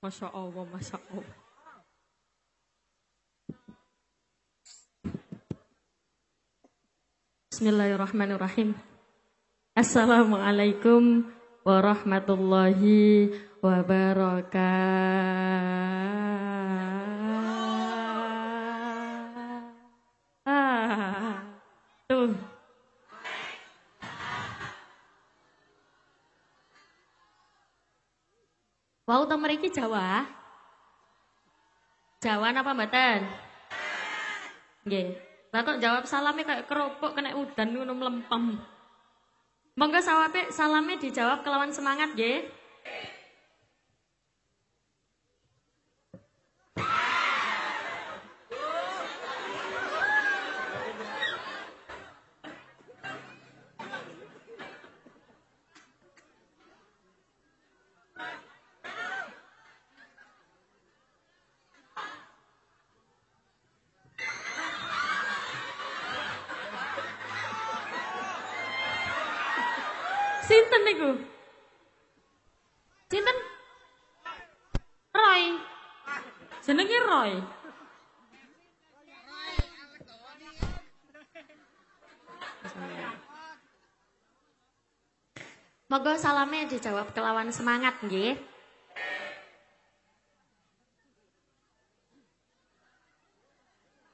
Masya Allah, Masya Allah. Bismillahirrahmanirrahim. Assalamualaikum warahmatullahi wabarakatuh. Wau teng mriki Jawa? Jawa apa mboten? Nggih. Lah kok jawab salame kayak keropok kena udan ngono mlempem. Monggo sawape salame dijawab kelawan semangat nggih. Sinten niku? Sinten? Roy. Jenenge Roy. Moga salame dijawab kelawan semangat nggih.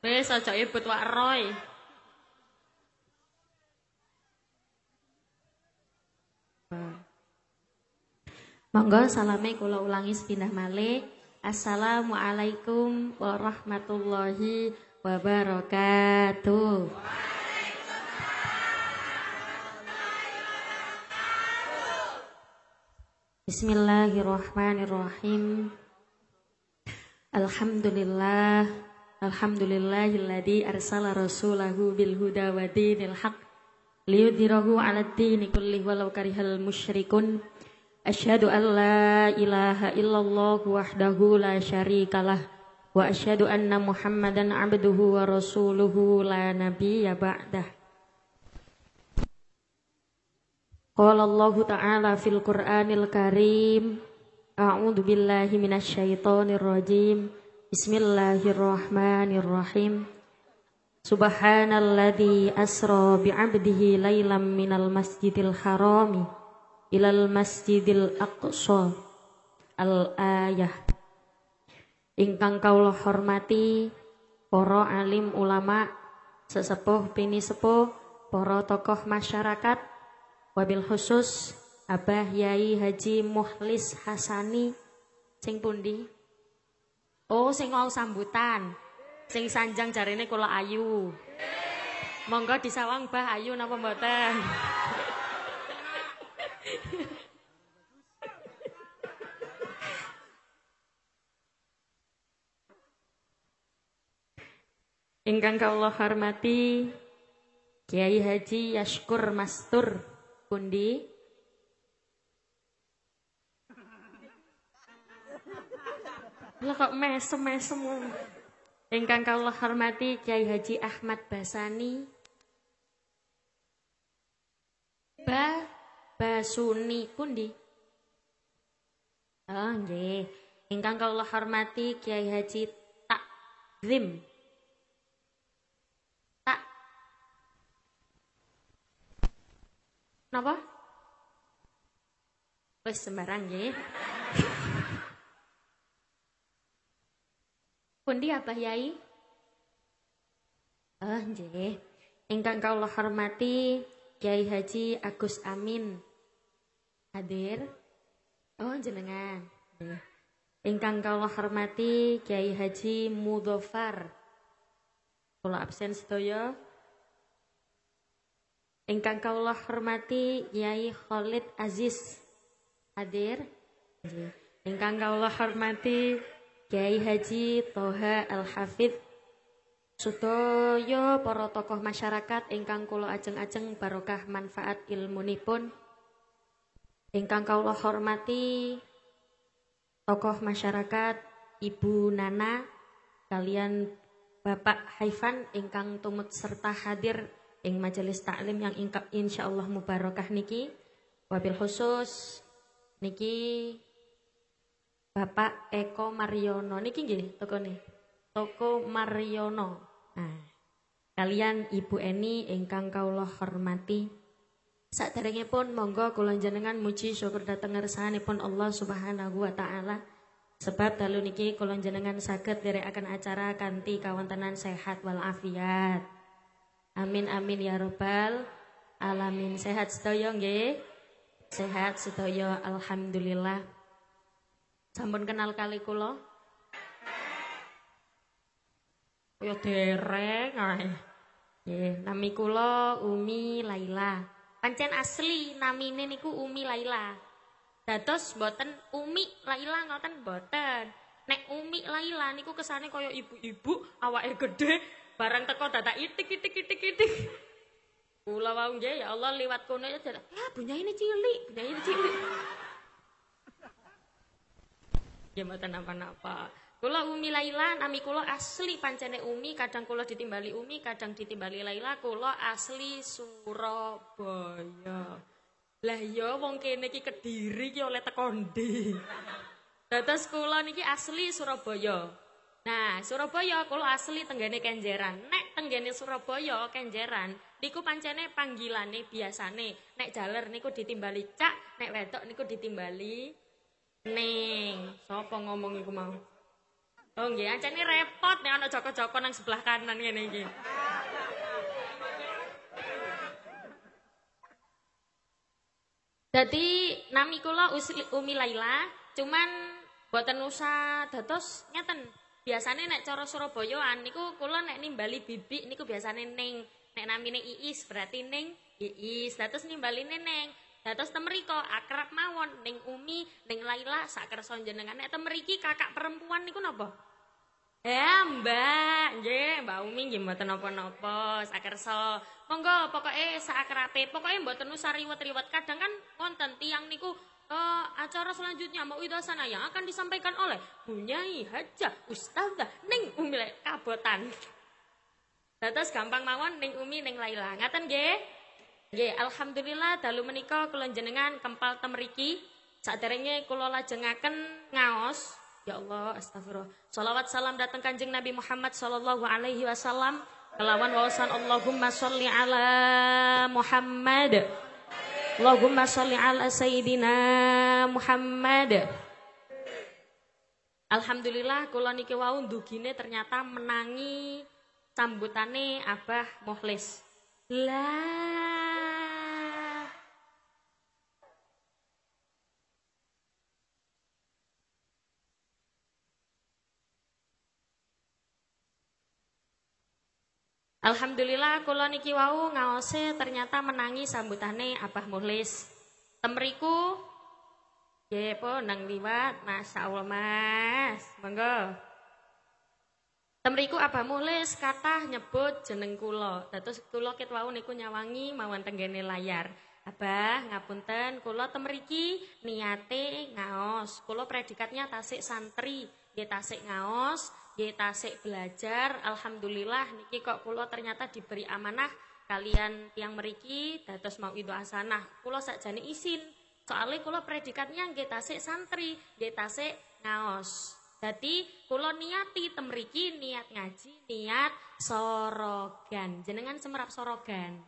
Wis aja ibut wak Roy. Monggo salame kula ulangi sepindah malih. Assalamualaikum warahmatullahi wabarakatuh. Bismillahirrahmanirrahim. Alhamdulillah Alhamdulillahilladzi arsala rasulahu bil huda wa dinil haq liyudhirahu 'alad dini kullihi walau karihal musyrikun Asyhadu an la ilaha illallah wahdahu la syarikalah wa asyhadu anna Muhammadan abduhu wa rasuluhu la nabiyya ba'dah. Qala Allah Ta'ala fil Qur'anil Karim. A'udzu billahi minasyaitonir rajim. Bismillahirrahmanirrahim. Subhanalladzi asra bi'abdihi lailam minal masjidil harami ilal masjidil aqsa al ayah ingkang kaula hormati para alim ulama sesepuh pini sepuh para tokoh masyarakat wabil khusus Abah Yai Haji Muhlis Hasani sing pundi? Oh sing mau sambutan sing sanjang jarene kula ayu. Monggo disawang Bah Ayu napa mboten Ingkang kawula hormati Kiai Haji Yashkur Mastur pundi? Lah kok mesem-mesem? Ingkang kawula hormati Kiai Haji Ahmad Basani. Ba Basuni pundi Oh nggih ingkang kawula hormati Kiai Haji Takzim Napa? Wes sembarang nggih. Pundi apa Yai? Ah, nggih. Ingkang kawula hormati Kiai Haji Agus Amin. Hadir? Oh, jenengan. Nggih. Ingkang kawula hormati Kiai Haji Mudofar. Kula absen sedaya. Ingkang kawula hormati Yai Khalid Aziz hadir. Ingkang kawula hormati Kiai Haji Toha Al Hafid Sutoyo para tokoh masyarakat ingkang kula ajeng-ajeng barokah manfaat ilmunipun. Ingkang kawula hormati tokoh masyarakat Ibu Nana kalian Bapak Haifan ingkang tumut serta hadir ing majelis taklim yang insya Allah mubarakah niki Wabil khusus niki Bapak Eko Mariono niki nggih toko nih. Toko Mariono. Nah, kalian Ibu Eni ingkang kawula hormati. Pun monggo kula jenengan muji syukur dhateng ngersanipun Allah Subhanahu wa taala. Sebab dalu niki kula jenengan saged akan acara kanthi kawontenan sehat wal afiat. Amin amin ya robbal alamin. Sehat sedaya nggih? Sehat sedaya alhamdulillah. Sampun kenal kali kula? Kaya dereng ae. Nggih, nami Umi Laila. Pancen asli namine niku Umi Laila. Dados boten Umi Laila ngoten boten. Nek Umi Laila niku kesane kaya ibu-ibu awake gede barang teko dadak itik itik itik itik. Kula wau nggih ya Allah liwat kono ya dadak ya bunya ini cilik, bunya ini cilik. Ya mboten napa-napa. Kula Umi Laila, nami kula asli pancene Umi, kadang kula ditimbali Umi, kadang ditimbali Laila, kula asli Surabaya. Lah ya wong kene iki Kediri iki oleh teko ndi? Kula niki asli Surabaya. Nah, Surabaya kula asli tenggene Kenjeran. Nek tenggene Surabaya Kenjeran niku pancene panggilane biasane. Nek jaler niku ditimbali cak, nek wedok niku ditimbali ning. Sapa ngomong iku mau? Oh nggih, ancene repot nek ana joko-joko nang sebelah kanan ngene iki. Jadi nami kula Umi Laila, cuman boten usah dados ngeten. Biasane nek cara Surabayaan niku kula nek nimbali bibik niku biasane ning nek namine Iis berarti ning Iis. Dados nimbaline ning Dados temriko akrab mawon ning Umi, ning Laila sak kersa jenengan. Nek temriki kakak perempuan niku napa? Ya mbak, nggih mbak Umi nggih mboten napa-napa, sakersa. Monggo pokoke sakrape, pokoke mboten usah riwet-riwet. Kadang kan wonten tiang niku uh, acara selanjutnya mau sana yang akan disampaikan oleh Bunyai Hajah Ustazah Ning Umi Kabotan. Dados gampang mawon ning Umi ning Laila. Ngaten nggih? Nggih, alhamdulillah dalu menika kula jenengan kempal temriki. Saderenge kula lajengaken ngaos Ya Allah, astagfirullah. Salawat salam datang kanjeng Nabi Muhammad sallallahu alaihi wasallam. Kelawan wawasan Allahumma sholli ala Muhammad. Allahumma sholli ala Sayyidina Muhammad. Alhamdulillah kula niki wau ndugine ternyata menangi sambutane Abah Mukhlis. Lah Alhamdulillah kula niki wau ngaose ternyata menangi sambutane Abah Muhlis. Temriku nggih po nang liwat masyaallah Mas. Monggo. Temriku Abah Muhlis kathah nyebut jeneng kula. Dados kula ket wau niku nyawangi mawon tenggene layar. Abah ngapunten kula temriki niate ngaos. Kula predikatnya tasik santri, nggih tasik ngaos nggih tasik belajar alhamdulillah niki kok kula ternyata diberi amanah kalian yang meriki dados mau itu asanah kula sakjane isin soalnya kula predikatnya nggih tasik santri nggih tasik ngaos. Dadi kula niati temriki niat ngaji niat sorogan. Jenengan semerap sorogan?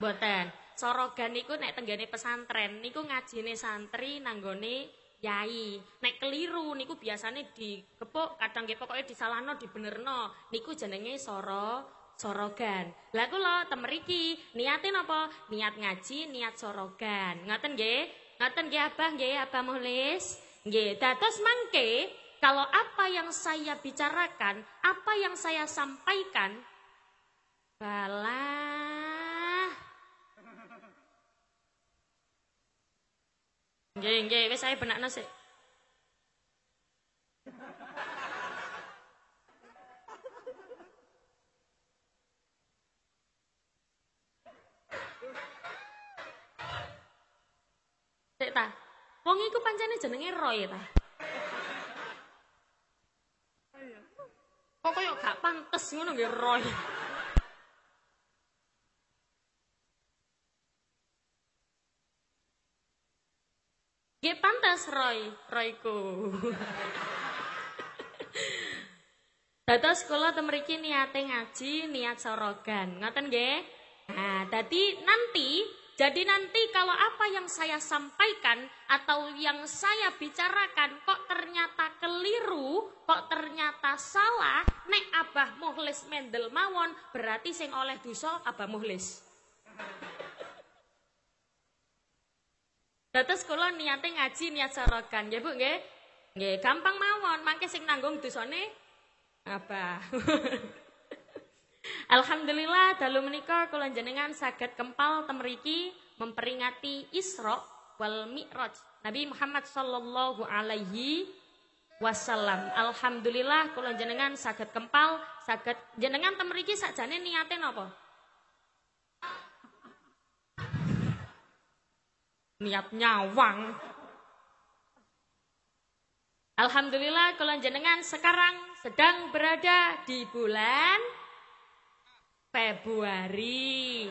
Boten sorogan niku nek tenggane pesantren niku ngajine santri nanggone yai. Nek keliru niku biasanya dikepuk, kadang nggih pokoke disalahno, dibenerno. Niku jenenge soro sorogan. Lah kula temeriki niate napa? Niat ngaji, niat sorogan. Ngoten nggih? Ngoten nggih Abah nggih, Abah Muhlis? Nggih, dados mangke kalau apa yang saya bicarakan, apa yang saya sampaikan balah Nggih, nggih, wis saya benakno sik. Sik ta. Wong iku pancene jenenge Roy ta. Kok koyo gak pantes ngono nggih Roy. Pantes Roy, Royku. Dados kula temeriki niate ngaji, niat sorogan. Ngoten nggih? Nah, dadi nanti jadi nanti kalau apa yang saya sampaikan atau yang saya bicarakan kok ternyata keliru, kok ternyata salah, nek Abah Muhlis mendel mawon berarti sing oleh dosa Abah Muhlis. Dados kula niate ngaji niat sorokan, ya Bu nggih? Nggih, gampang mawon, mangke sing nanggung dosane Abah. Alhamdulillah dalu menika kula jenengan saged kempal temeriki memperingati Isra wal Mi'raj Nabi Muhammad sallallahu alaihi wasallam. Alhamdulillah kula jenengan saged kempal, saged jenengan temeriki sakjane niate napa? Niat nyawang. Alhamdulillah kula jenengan sekarang sedang berada di bulan Februari.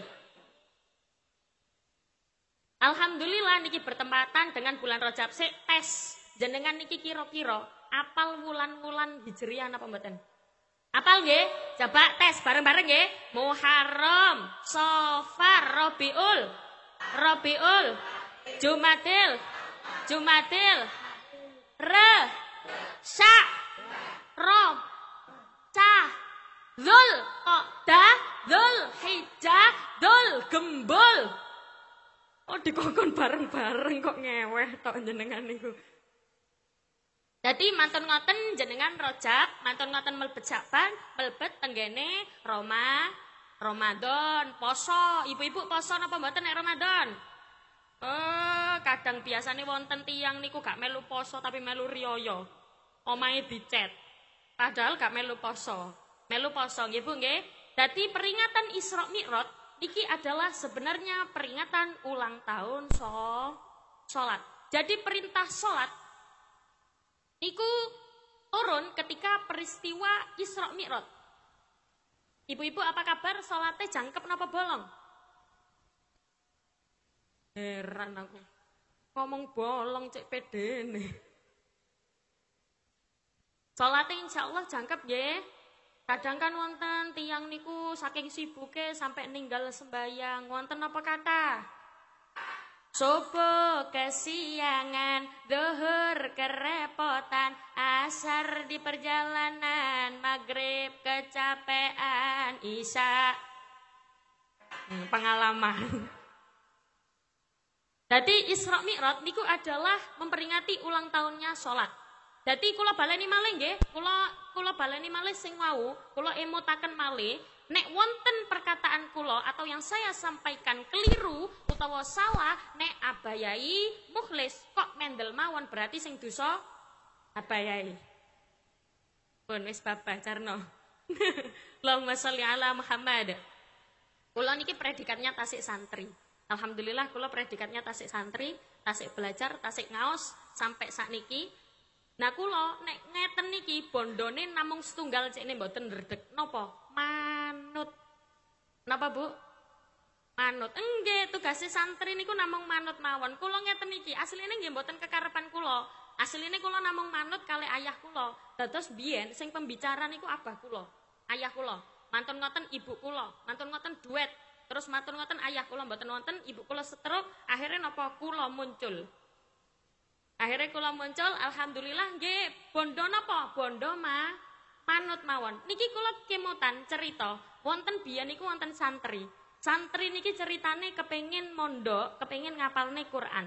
Alhamdulillah niki bertempatan dengan bulan Rajab sik tes jenengan niki kira-kira apal wulan-wulan Hijriah napa mboten? Apal nggih? Coba tes bareng-bareng nggih. Muharram, Safar, Rabiul, Rabiul, Jumadil, Jumadil, Re, Sya, Rom, Cah, Zul, Qa'dah, Zul, Hijjah, Zul, Gembul. Oh dikokon bareng-bareng kok ngeweh tok jenengan niku. Jadi mantun ngoten jenengan rojak, mantun ngoten melbet Syaban, melbet tenggene Roma, Ramadan, poso. Ibu-ibu poso napa mboten nek Ramadan? Oh, kadang biasanya wonten tiang niku gak melu poso tapi melu rioyo. Omahe dicet. Padahal gak melu poso. melu poso nggih Bu nggih. Peringatan Isra Mi'raj niki adalah sebenarnya peringatan ulang tahun so salat. Jadi perintah salat niku turun ketika peristiwa Isra Mi'raj. Ibu-ibu apa kabar salatnya jangkep napa bolong? Heran aku. Ngomong bolong cek pede nih. Salatnya insya Allah jangkep ya. Kadang kan wonten tiang niku saking sibuke sampai ninggal sembayang. Wonten apa kata? Subuh kesiangan, duhur kerepotan, asar di perjalanan, maghrib kecapean, isya hmm, pengalaman. Jadi Isra Mi'raj niku adalah memperingati ulang tahunnya sholat. Jadi kula baleni malih nggih, kula kula baleni malih sing wau, kula emotaken malih, nek wonten perkataan kula atau yang saya sampaikan keliru utawa salah, nek abayai mukhlis kok mendel mawon berarti sing dosa abayai. Pun wis bapak carno. Allahumma sholli ala Muhammad. Kula niki predikatnya tasik santri. Alhamdulillah kula predikatnya tasik santri, tasik belajar, tasik ngaos sampai saat niki Nah kula nek ngeten niki bondone namung setunggal cek mboten ndredeg napa? Manut. Napa Bu? Manut. Enggak tugasnya santri niku namung manut mawon. Kula ngeten niki asline nggih mboten kekarepan kula. Asline kula namung manut kali ayah kula. Dados biyen sing pembicara niku abah kula, ayah kula. Mantun ngoten ibu kula, mantun ngoten duet. Terus mantun ngoten ayah kula mboten wonten, ibu kula setruk, akhirnya napa kula muncul. Akhirnya kula muncul, alhamdulillah nggih bondo napa? Bondo ma manut mawon. Niki kula kemutan cerita, wonten biyen niku wonten santri. Santri niki ceritane kepengin mondok, kepengin ngapalne Quran.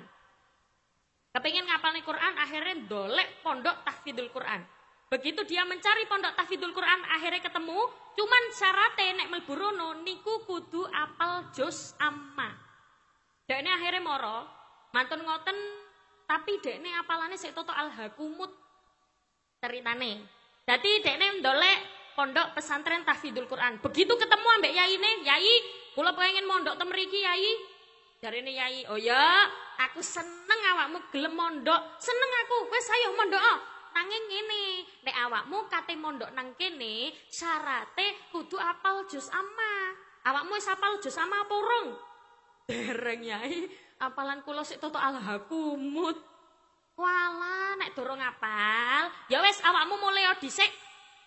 Kepengin ngapalne Quran, akhirnya dolek pondok tahfidzul Quran. Begitu dia mencari pondok tahfidzul Quran, akhirnya ketemu, cuman syaratnya nek mlebu niku kudu apal juz amma. Ini akhirnya moro, mantun ngoten tapi dekne apalane sik toto al-hakumut ceritane. Dadi dekne ndolek pondok pesantren tahfidzul Quran. Begitu ketemu ambek yaine, yai, kula pengen mondok tem mriki yai. Jarene yai, "Oh ya, aku seneng awakmu gelem mondok. Seneng aku, wis ayo mondok. Nanging ngene, nek awakmu kate mondok nang kene, syarate kudu apal juz amma. Awakmu wis apal juz amma apa urung? Dereng yai, apalan kula sik toto alhakumut. Wala nek durung apal, ya wis awakmu mulai dhisik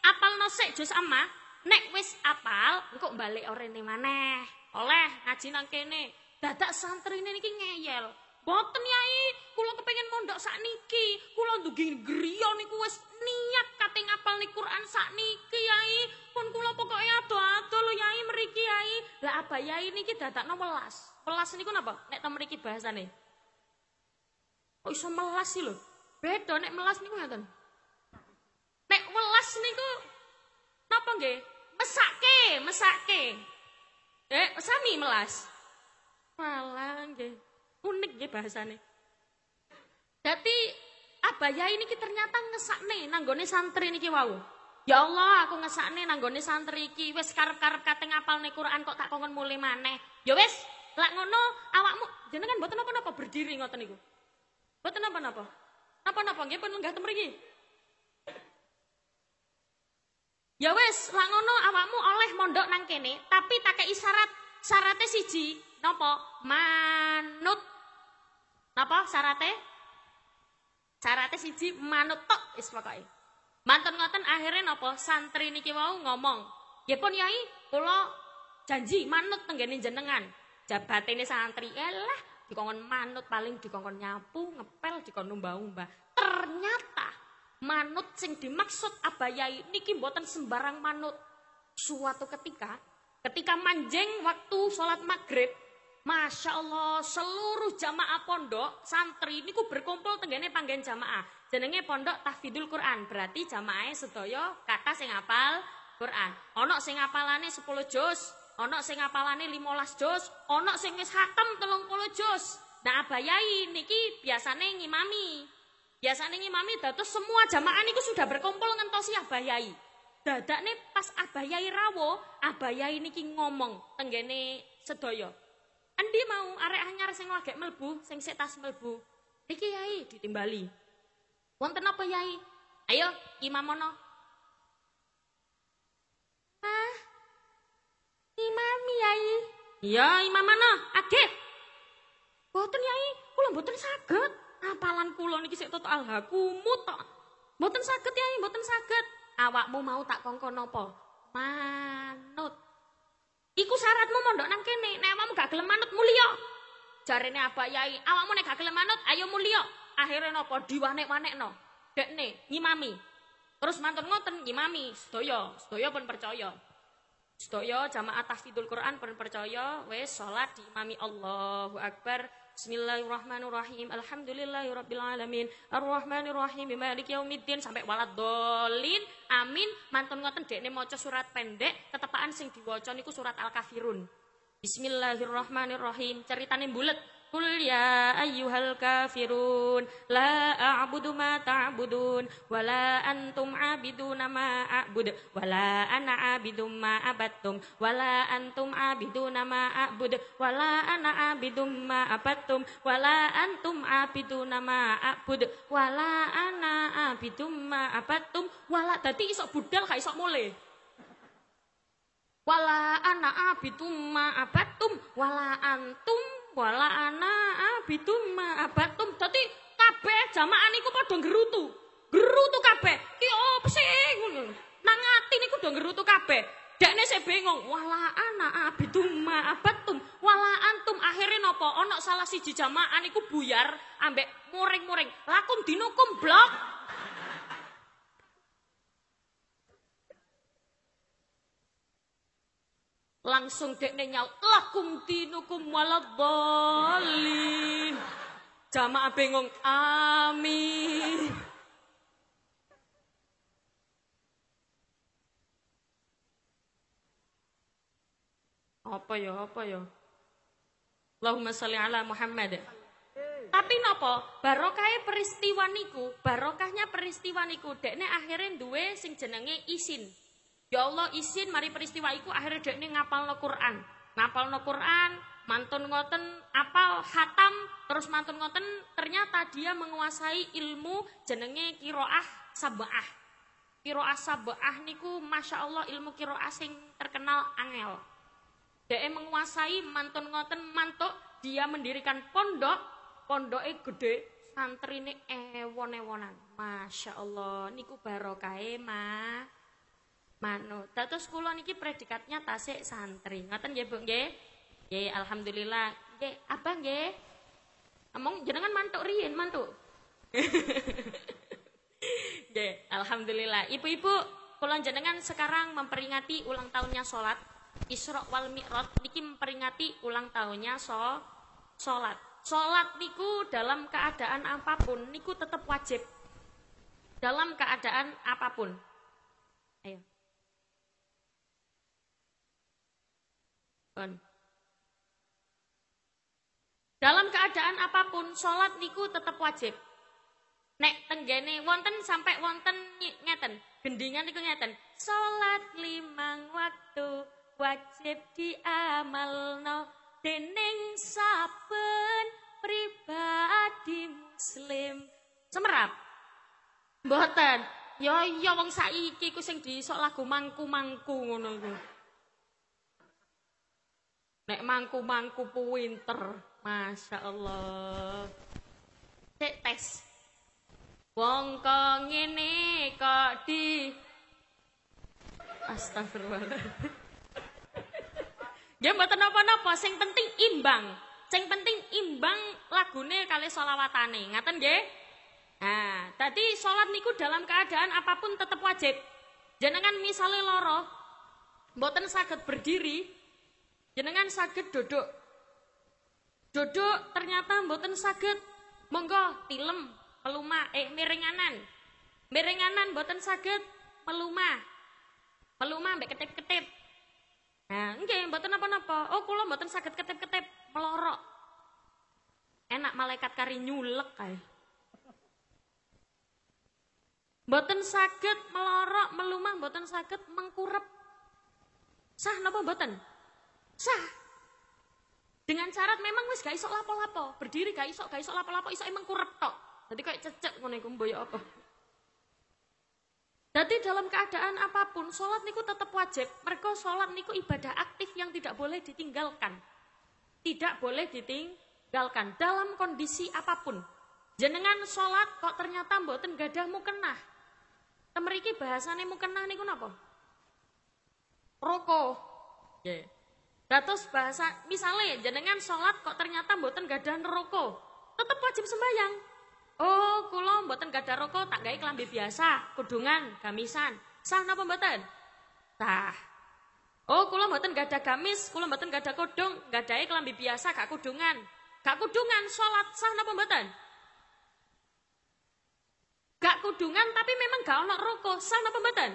apalno sik jus ama. Nek wis apal, engko balik orene maneh. Oleh ngaji nang kene. Dadak santrine niki ngeyel. Boten yai, kula kepengin mondok sakniki. Kula ndugi griya niku wis niat kate ngapal ni Quran sakniki yai. Pun kula pokoke ado-ado lho yai mriki yai. Lah apa yai niki dadakno welas. Welas niku napa? Nek ta mriki bahasane. Kok iso melas sih lho? Beda nek melas niku ngoten. Nek welas niku napa nggih? Mesake, mesake. Eh, sami melas. Malah nggih. Unik nggih bahasane. Dadi abaya ini ki ternyata ngesakne nanggone santri niki wau. Ya Allah, aku ngesakne nanggone santri iki wis karep-karep kate ngapalne Quran kok tak kongkon mulai maneh. Ya wis, lak ngono awakmu jenengan mboten napa-napa berdiri ngoten niku. Mboten napa-napa. Napa-napa nggih pun lenggah temriki. Ya wis, lak ngono awakmu oleh mondok nang kene, tapi tak kei syarat. Syaratnya siji, napa? Manut. Napa syaratnya? Syaratnya siji manut tok wis pokoke. Mantun ngoten akhirnya napa? Santri niki wau ngomong, "Ya pun Yai, kula janji manut tenggene jenengan." Jabatene santri, "Elah, dikongkon manut paling dikongkon nyapu, ngepel, dikongkon umbah-umbah." Ternyata manut sing dimaksud abayai niki mboten sembarang manut. Suatu ketika, ketika manjing waktu sholat maghrib, Masya Allah, seluruh jamaah pondok, santri niku berkumpul tenggene panggen jamaah. Jenenge pondok tahfidul Quran, berarti jamaahnya sedaya kata sing apal Quran. Ono sing apalane 10 juz, ono sing apalane 15 juz, ono sing wis hatem 30 juz. Nah, abayai niki biasane ngimami. Biasanya ngimami dados semua jamaah niku sudah berkumpul ngentosi abayai. nih pas abayai rawo, abayai niki ngomong tenggene sedaya. Endi mau arek anyar sing lagi melbu, sing sik tas melbu. Iki yai ditimbali. Wonten apa yai? Ayo imamono. Ah. Imami yai. Iya, imam mana? Agit. Boten yai, kula boten saged. Apalan kula niki sik total hakumut tok. Mboten saged ya, mboten saged. Awakmu mau tak kongkon napa? Manut. Iku syaratmu mondok nang kene. Nek awakmu gak gelem manut mulya. Jarene apa yai, awakmu nek gak gelem manut ayo mulya. Akhire napa diwanek-wanekno. Dekne ngimami. Terus mantun ngoten ngimami, sedaya, sedaya pun percaya. Sedaya jamaah tahfidzul Quran pun percaya wis salat diimami Allahu Akbar Bismillahirrahmanirrahim. Alhamdulillahirabbil alamin. Arrahmanirrahim. Maliki yaumiddin sampai walad dolin. Amin. Mantun ngoten dekne maca surat pendek, ketepaan sing diwaca niku surat Al-Kafirun. Bismillahirrahmanirrahim. Ceritane bulet. Qul ya ayyuhal kafirun la a'budu ma ta'budun wa la antum 'abiduna ma a'bud wa la ana 'abidum ma abattum wa la ma a'bud wa 'abidum ma abattum wa la ma a'bud wa la ana budal gak iso mule wala ana abidum ma abattum wala antum wala ana abidum ma abatum. Dadi kabeh jamaah niku padha gerutu. Gerutu kabeh. Ki opo sih ngono. Nang ati niku do gerutu kabeh. Dekne sik bingung, wala ana abidum ma abatum. Wala antum akhire napa? Ana salah siji jamaah niku buyar ambek muring-muring. Lakum dinukum blok. Langsung dekne nyaut, lakum dinukum waladhalin. Jamaah bingung, amin. Apa ya, apa ya? Allahumma sholli ala Muhammad. Tapi nopo? Barokahnya peristiwa niku, barokahnya peristiwa niku dekne akhirnya duwe sing jenenge isin. Ya Allah izin mari peristiwa iku akhirnya dek ini ngapal no Quran. Ngapal no Quran, mantun ngoten apal hatam, terus mantun ngoten ternyata dia menguasai ilmu jenenge kiroah sabah. Kiroah sabah niku masya Allah ilmu kiroah sing terkenal angel. Dia menguasai mantun ngoten mantuk dia mendirikan pondok, pondoknya gede santri ini ewon-ewonan. Masya Allah, niku barokahe ma manut. Terus kula niki predikatnya tasik santri. Ngaten nggih, Bu nggih? Nggih, alhamdulillah. Nggih, abang nggih. Among jenengan mantuk riyen, mantuk. Nggih, alhamdulillah. Ibu-ibu, kula jenengan sekarang memperingati ulang tahunnya salat Isra wal Mi'raj niki memperingati ulang tahunnya so salat. Salat niku dalam keadaan apa pun niku tetap wajib. Dalam keadaan apa pun. Ayo. Dalam keadaan apa pun, sholat niku tetap wajib. Nek tenggene wonten sampai wonten ngeten, gendingan niku ngeten. Sholat limang waktu wajib diamalno dening saben pribadi muslim. Semerap. Mboten. Ya iya wong saiki ku sing disok lagu mangku-mangku ngono iku. Nek mangku-mangku puwinter, Masya Allah. Cek tes. Wong kok ngene kok di Astagfirullah. Ya mboten napa-napa, sing penting imbang. Sing penting imbang lagune kali solawatane. Ngaten nggih? Nah, tadi sholat niku dalam keadaan apa pun tetap wajib. Jenengan misalnya loro, mboten saged berdiri, jenengan saged duduk. Duduk ternyata mboten saged, monggo tilem, melumah, eh miringanan. Miringanan mboten saged melumah. Melumah mbek ketip-ketip. Nah, enggak, mboten apa-apa. Oh, kula mboten sakit ketep-ketep melorok. Enak malaikat kari nyulek kae. Mboten sakit melorok, melumah, mboten sakit mengkurep. Sah napa mboten? Sah. Dengan syarat memang wis gak iso lapo-lapo. Berdiri gak iso, gak iso lapo-lapo, iso emang kurep tok. Jadi kayak cecek ngene iku mboyo apa. Jadi dalam keadaan apa pun, sholat niku tetap wajib. Mereka sholat niku ibadah aktif yang tidak boleh ditinggalkan. Tidak boleh ditinggalkan dalam kondisi apa pun. Jenengan sholat kok ternyata mboten gadah mukenah. Temeriki bahasane mukenah niku napa? Roko. Yeah. Datus bahasa misalnya jenengan sholat kok ternyata mboten gadah roko. Tetap wajib sembahyang. Oh, kula mboten gadah rokok, tak gawe klambi biasa, kudungan, gamisan. Sah napa mboten? Sah. Oh, kula mboten gadah gamis, kula mboten gadah kudung, gadahe klambi biasa, gak kudungan. Gak kudungan salat sah napa mboten? Gak kudungan tapi memang gak ono rokok, sah napa mboten?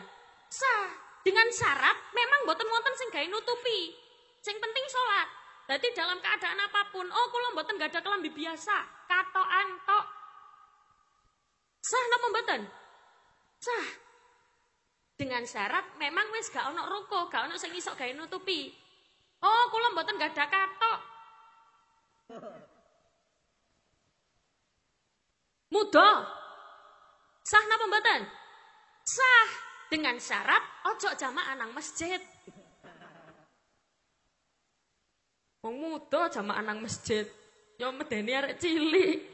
Sah. Dengan syarat memang mboten wonten sing gawe nutupi. Sing penting salat. Jadi dalam keadaan apa pun, oh kula mboten gadah kelambi biasa, katokan tok Sah napa mboten? Sah. Dengan syarat memang wis gak ono ruko, gak ono sing iso gawe nutupi. Oh, kula mboten gak ada katok. Muda. Sah napa mboten? Sah. Dengan syarat ojo jamaah nang masjid. Wong muda jamaah masjid. Yo medeni arek cilik.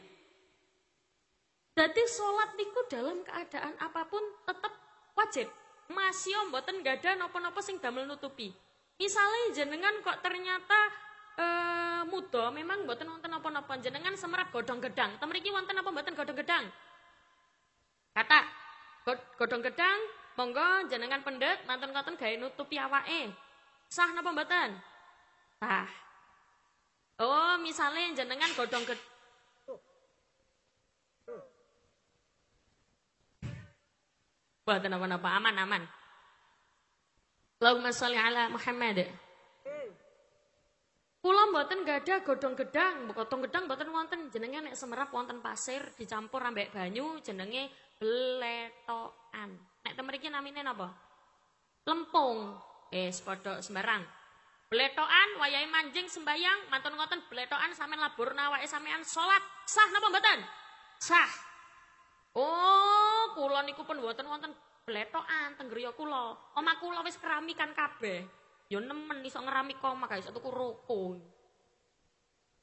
Sholat niku dalam keadaan apa pun tetap wajib. Masih om boten gak ada nopo-nopo sing damel nutupi. Misalnya jenengan kok ternyata e, muda memang boten wonten nopo-nopo jenengan semerat godong gedang. Temeriki wonten apa boten godong gedang? Kata godong gedang monggo jenengan pendet manten-manten gawe nutupi awake. Sah napa mboten? Sah. Oh, misalnya jenengan godong gedang Buatan apa-apa, aman-aman. Allahumma sholli ala Muhammad. Kula mboten ada godhong gedang, godhong gedang mboten wonten jenenge nek semerap wonten pasir dicampur ambek banyu jenenge bletokan. Nek temeriki namine napa? Lempung. Eh, padha sembarang. Bletokan wayahe manjing sembayang, mantun ngoten bletokan sampean labur nawake sampean salat. Sah napa mboten? Sah. Oh, kula niku pun mboten wonten bletokan teng griya kula. Omah kula wis keramikan kabeh. Ya nemen iso ngeramik omah guys, tuku ruko.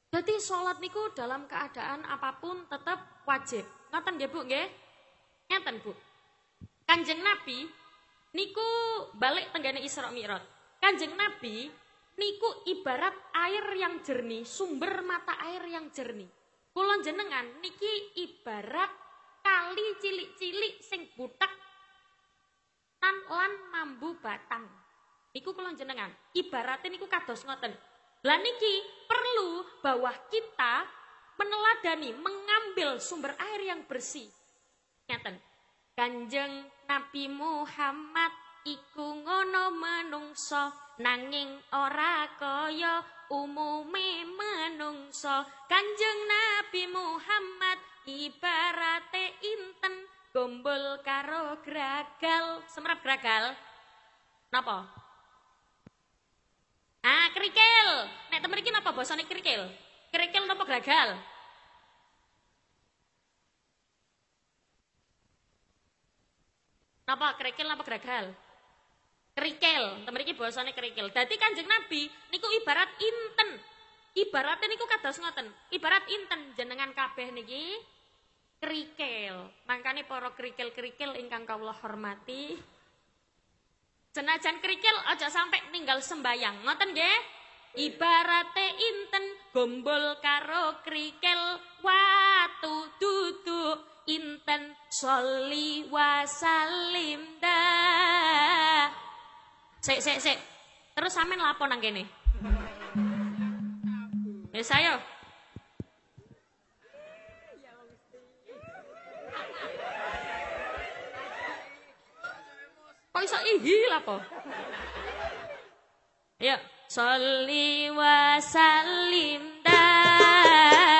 Jadi sholat niku dalam keadaan apa pun tetap wajib. Ngoten nggih Bu nggih? Ngeten Bu. Kanjeng Nabi niku balik tenggane Isra Mi'raj. Kanjeng Nabi niku ibarat air yang jernih, sumber mata air yang jernih. Kula jenengan niki ibarat kali cilik-cilik sing butak tan lan mambu batang. Niku kula jenengan, ibaratnya niku kados ngoten. Lah niki perlu bahwa kita meneladani, mengambil sumber air yang bersih. Ngeten. Kanjeng Nabi Muhammad iku ngono menungso nanging ora kaya umume menungso. Kanjeng Nabi Muhammad ibarate inten gombol karo gragal. Semerap gragal. Napa? Ah, kerikil. Nek temen iki napa basane kerikil? Kerikil napa gragal? Napa kerikil napa gragal? Kerikil, temen iki basane kerikil. Dadi Kanjeng Nabi niku ibarat inten. Ibaratnya niku kados ngoten. Ibarat inten jenengan kabeh niki kerikil. Makane para kerikil-kerikil ingkang kawula hormati, Senajan kerikil aja sampai ninggal sembayang. Ngoten nggih? Ibarate inten gombol karo kerikil watu duduk inten soli wasalim dah. Sik sik sik. Terus sampean lapo nang kene? Ya saya. Kok iso ihil apa? Ya, sholli wa sallim daiman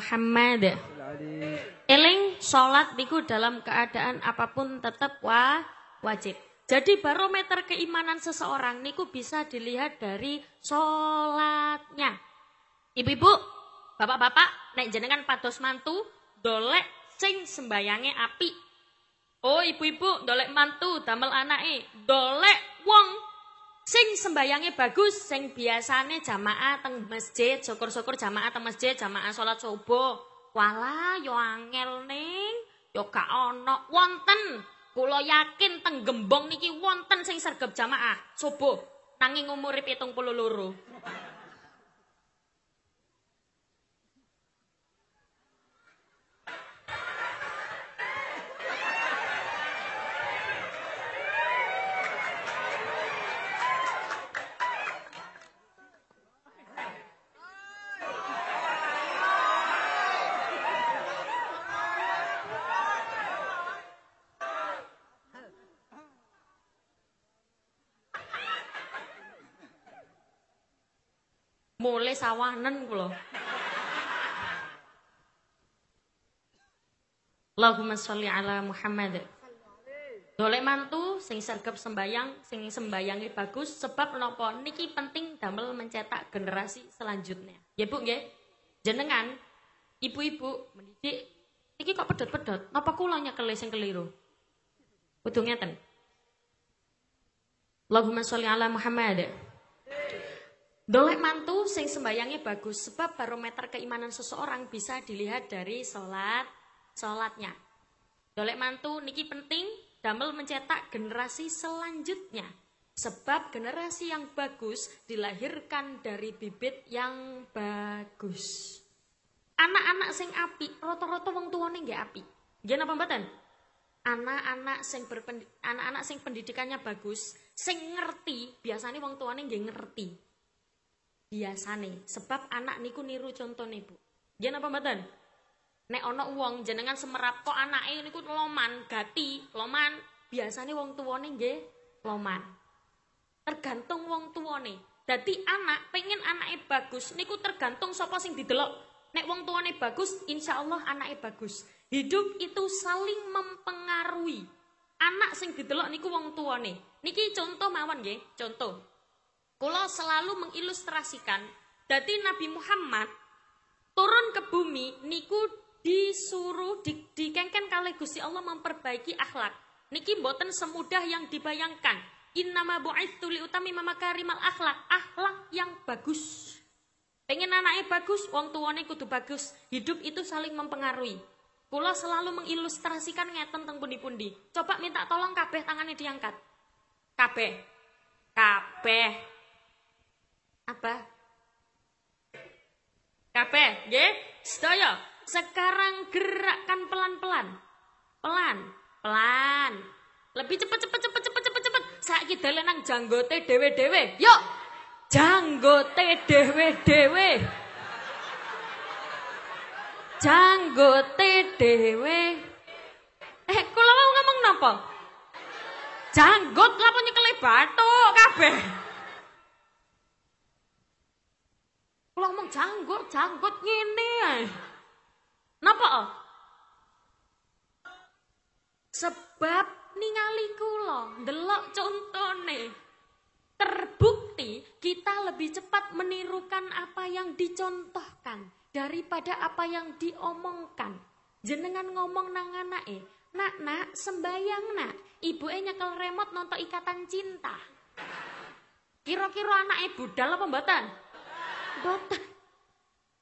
Muhammad. Eling sholat niku dalam keadaan apa pun tetap wa, wajib. Jadi barometer keimanan seseorang niku bisa dilihat dari sholatnya. Ibu-ibu, bapak-bapak, nek jenengan pados mantu, dolek sing sembayange api. Oh ibu-ibu, dolek mantu, damel anake, dolek wong sing sembayange bagus, sing biasane jamaah teng masjid, syukur-syukur jamaah teng masjid, jamaah salat subuh. Wala yo angel ning, yo gak ana wonten. Kula yakin teng Gembong niki wonten sing sergap jamaah subuh nanging umure 72. Sawanen kula. Allahumma sholli ala Muhammad. Dolek mantu sing sergap sembayang, sing sembayangi bagus sebab napa niki penting damel mencetak generasi selanjutnya. Ya Bu nggih. Jenengan ibu-ibu mendidik iki kok pedot-pedot. Napa kula nyekel sing keliru? Kudu ngeten. Allahumma sholli ala Muhammad. Dolek mantu sing sembayangnya bagus sebab barometer keimanan seseorang bisa dilihat dari sholat sholatnya. Dolek mantu niki penting damel mencetak generasi selanjutnya. Sebab generasi yang bagus dilahirkan dari bibit yang bagus. Anak-anak sing api, rata-rata wong tuane nggih api. Nggih napa mboten? Anak-anak sing anak-anak sing pendidikannya bagus, sing ngerti, biasanya wong tuane nggih ngerti. Biasane, sebab anak niku niru contone, Bu. Nggih napa mboten? Nek ana wong jenengan semerap kok anake niku loman, gati, loman, biasanya wong tuane nggih loman. Tergantung wong tuane. Dadi anak pengen anake bagus niku tergantung sapa sing didelok. Nek wong tuane bagus, insya Allah anake bagus. Hidup itu saling mempengaruhi. Anak sing didelok niku wong tuane. Niki contoh mawon nggih, contoh. Kula selalu mengilustrasikan dadi Nabi Muhammad turun ke bumi niku disuruh di, dikengken kali Gusti Allah memperbaiki akhlak. Niki mboten semudah yang dibayangkan. Innama bu'itsu li utami mamakarimal akhlak, akhlak yang bagus. Pengen anaknya bagus, wong tuane kudu bagus. Hidup itu saling mempengaruhi. Kula selalu mengilustrasikan ngeten teng pundi-pundi. Coba minta tolong kabeh tangannya diangkat. Kabeh. Kabeh. Apa? Kabeh, nggih? Sedaya. Sekarang gerakkan pelan-pelan. Pelan, pelan. Lebih cepet cepet cepet cepet cepet cepet. Saiki dalan nang janggote dewe-dewe. Yuk. Janggote dewe-dewe. Janggote dewe. Eh, kula mau ngomong napa? Janggot lha nyekele bathuk kabeh. Kula ngomong janggut, janggut ngene. Napa? Sebab ningali kula, ndelok contone. Terbukti kita lebih cepat menirukan apa yang dicontohkan daripada apa yang diomongkan. Jenengan ngomong nang anake, "Nak, nak, sembayang, nak." Ibuke nyekel remote nonton ikatan cinta. Kira-kira anake budal apa mboten? Mboten.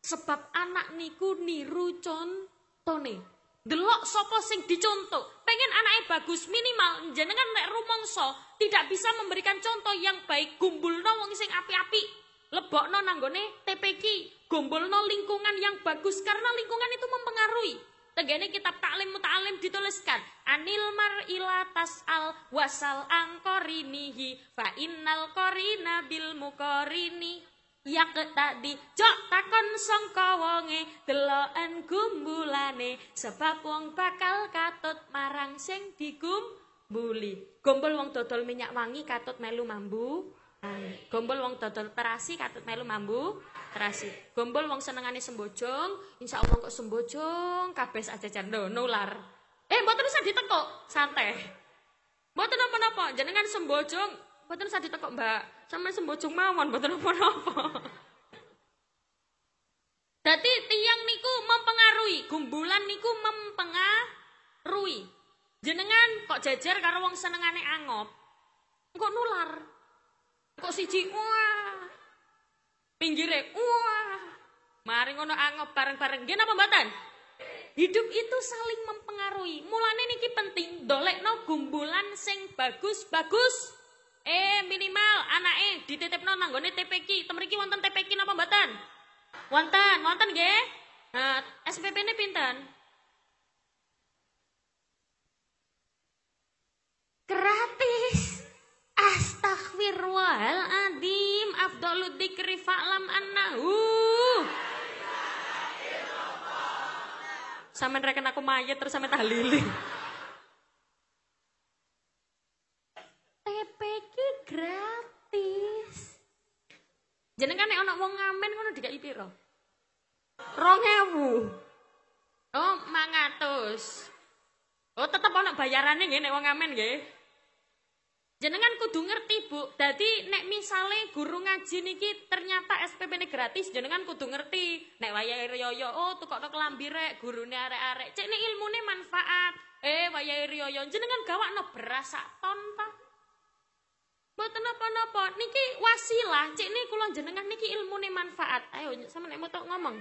Sebab anak niku niru contone. Delok sapa sing dicontoh. Pengen anaknya bagus minimal jenengan nek rumangsa tidak bisa memberikan contoh yang baik gumbulno wong sing api-api. Lebokno nanggone TPQ, gombolno lingkungan yang bagus karena lingkungan itu mempengaruhi. Tegene kitab taklim muta'alim dituliskan Anil mar'ila tas'al wasal angkorinihi Fa innal korina bil mukorini yak tadi cok takon sangka wonge deloken gumbulane. Sebab wong bakal katut marang sing digumbuli. Gombol wong dodol minyak wangi katut melu mambu. Gombol wong dodol terasi katut melu mambu. Terasi. Gombol wong senengane sembojong insya Allah kok sembojong kabeh aja cendo nular eh mboten usah ditekuk santai. Mboten napa-napa jenengan sembojong Mboten usah ditekok, Mbak. Sampe sembojong mawon mboten apa-apa. Dadi tiang niku mempengaruhi, gumbulan niku mempengaruhi. Jenengan kok jajar karo wong senengane angop. Kok nular. Kok siji wah. Pinggire wah. Mari ngono angop bareng-bareng. Nggih napa mboten? Hidup itu saling mempengaruhi. Mulane niki penting dolekno gumbulan sing bagus-bagus Eh minimal anake dititipno nanggone TPQ. Temriki wonten TPQ napa mboten? Wonten, wonten nggih. Nah, SPP-ne pinten? Gratis. Astaghfirullahaladzim. Afdolud dikri fa'lam annahu. Sampai reken aku mayat terus sampai tahlili. Gratis. Jenengan nek ana wong ngamen ngono dikai piro? 2000. Oh, 500. Oh, tetep ana bayarane nggih nek wong ngamen nggih. Jenengan kudu ngerti, Bu. Dadi nek misale guru ngaji niki ternyata SPP ini gratis, jenengan kudu ngerti. Nek wayahe riyo, oh tukokno kelambi rek, gurune arek-arek. Cek nek ilmune manfaat. Eh, wayahe riyo, jenengan gawakno beras sak ton ta? Mboten napa-napa, niki wasilah, cek niki kula jenengan niki ilmune manfaat. Ayo sama nek motok ngomong.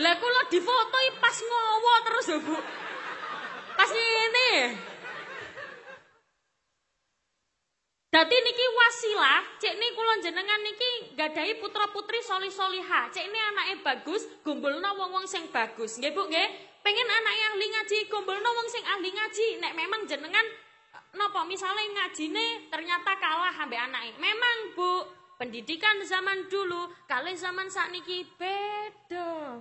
Lah kula difotoi pas ngowo terus lho, Bu. Pas ngene. Dadi niki wasilah, cek ini kula jenengan niki gadahi putra-putri soli-soliha. Cek ini anaknya bagus, gumbulna wong-wong sing bagus. Nggih Bu, nggih. Pengen anaknya ahli ngaji, gumbulna wong sing ahli ngaji. Nek memang jenengan napa misalnya ngajine ternyata kalah ambek anaknya. Memang Bu, pendidikan zaman dulu kali zaman saat niki beda.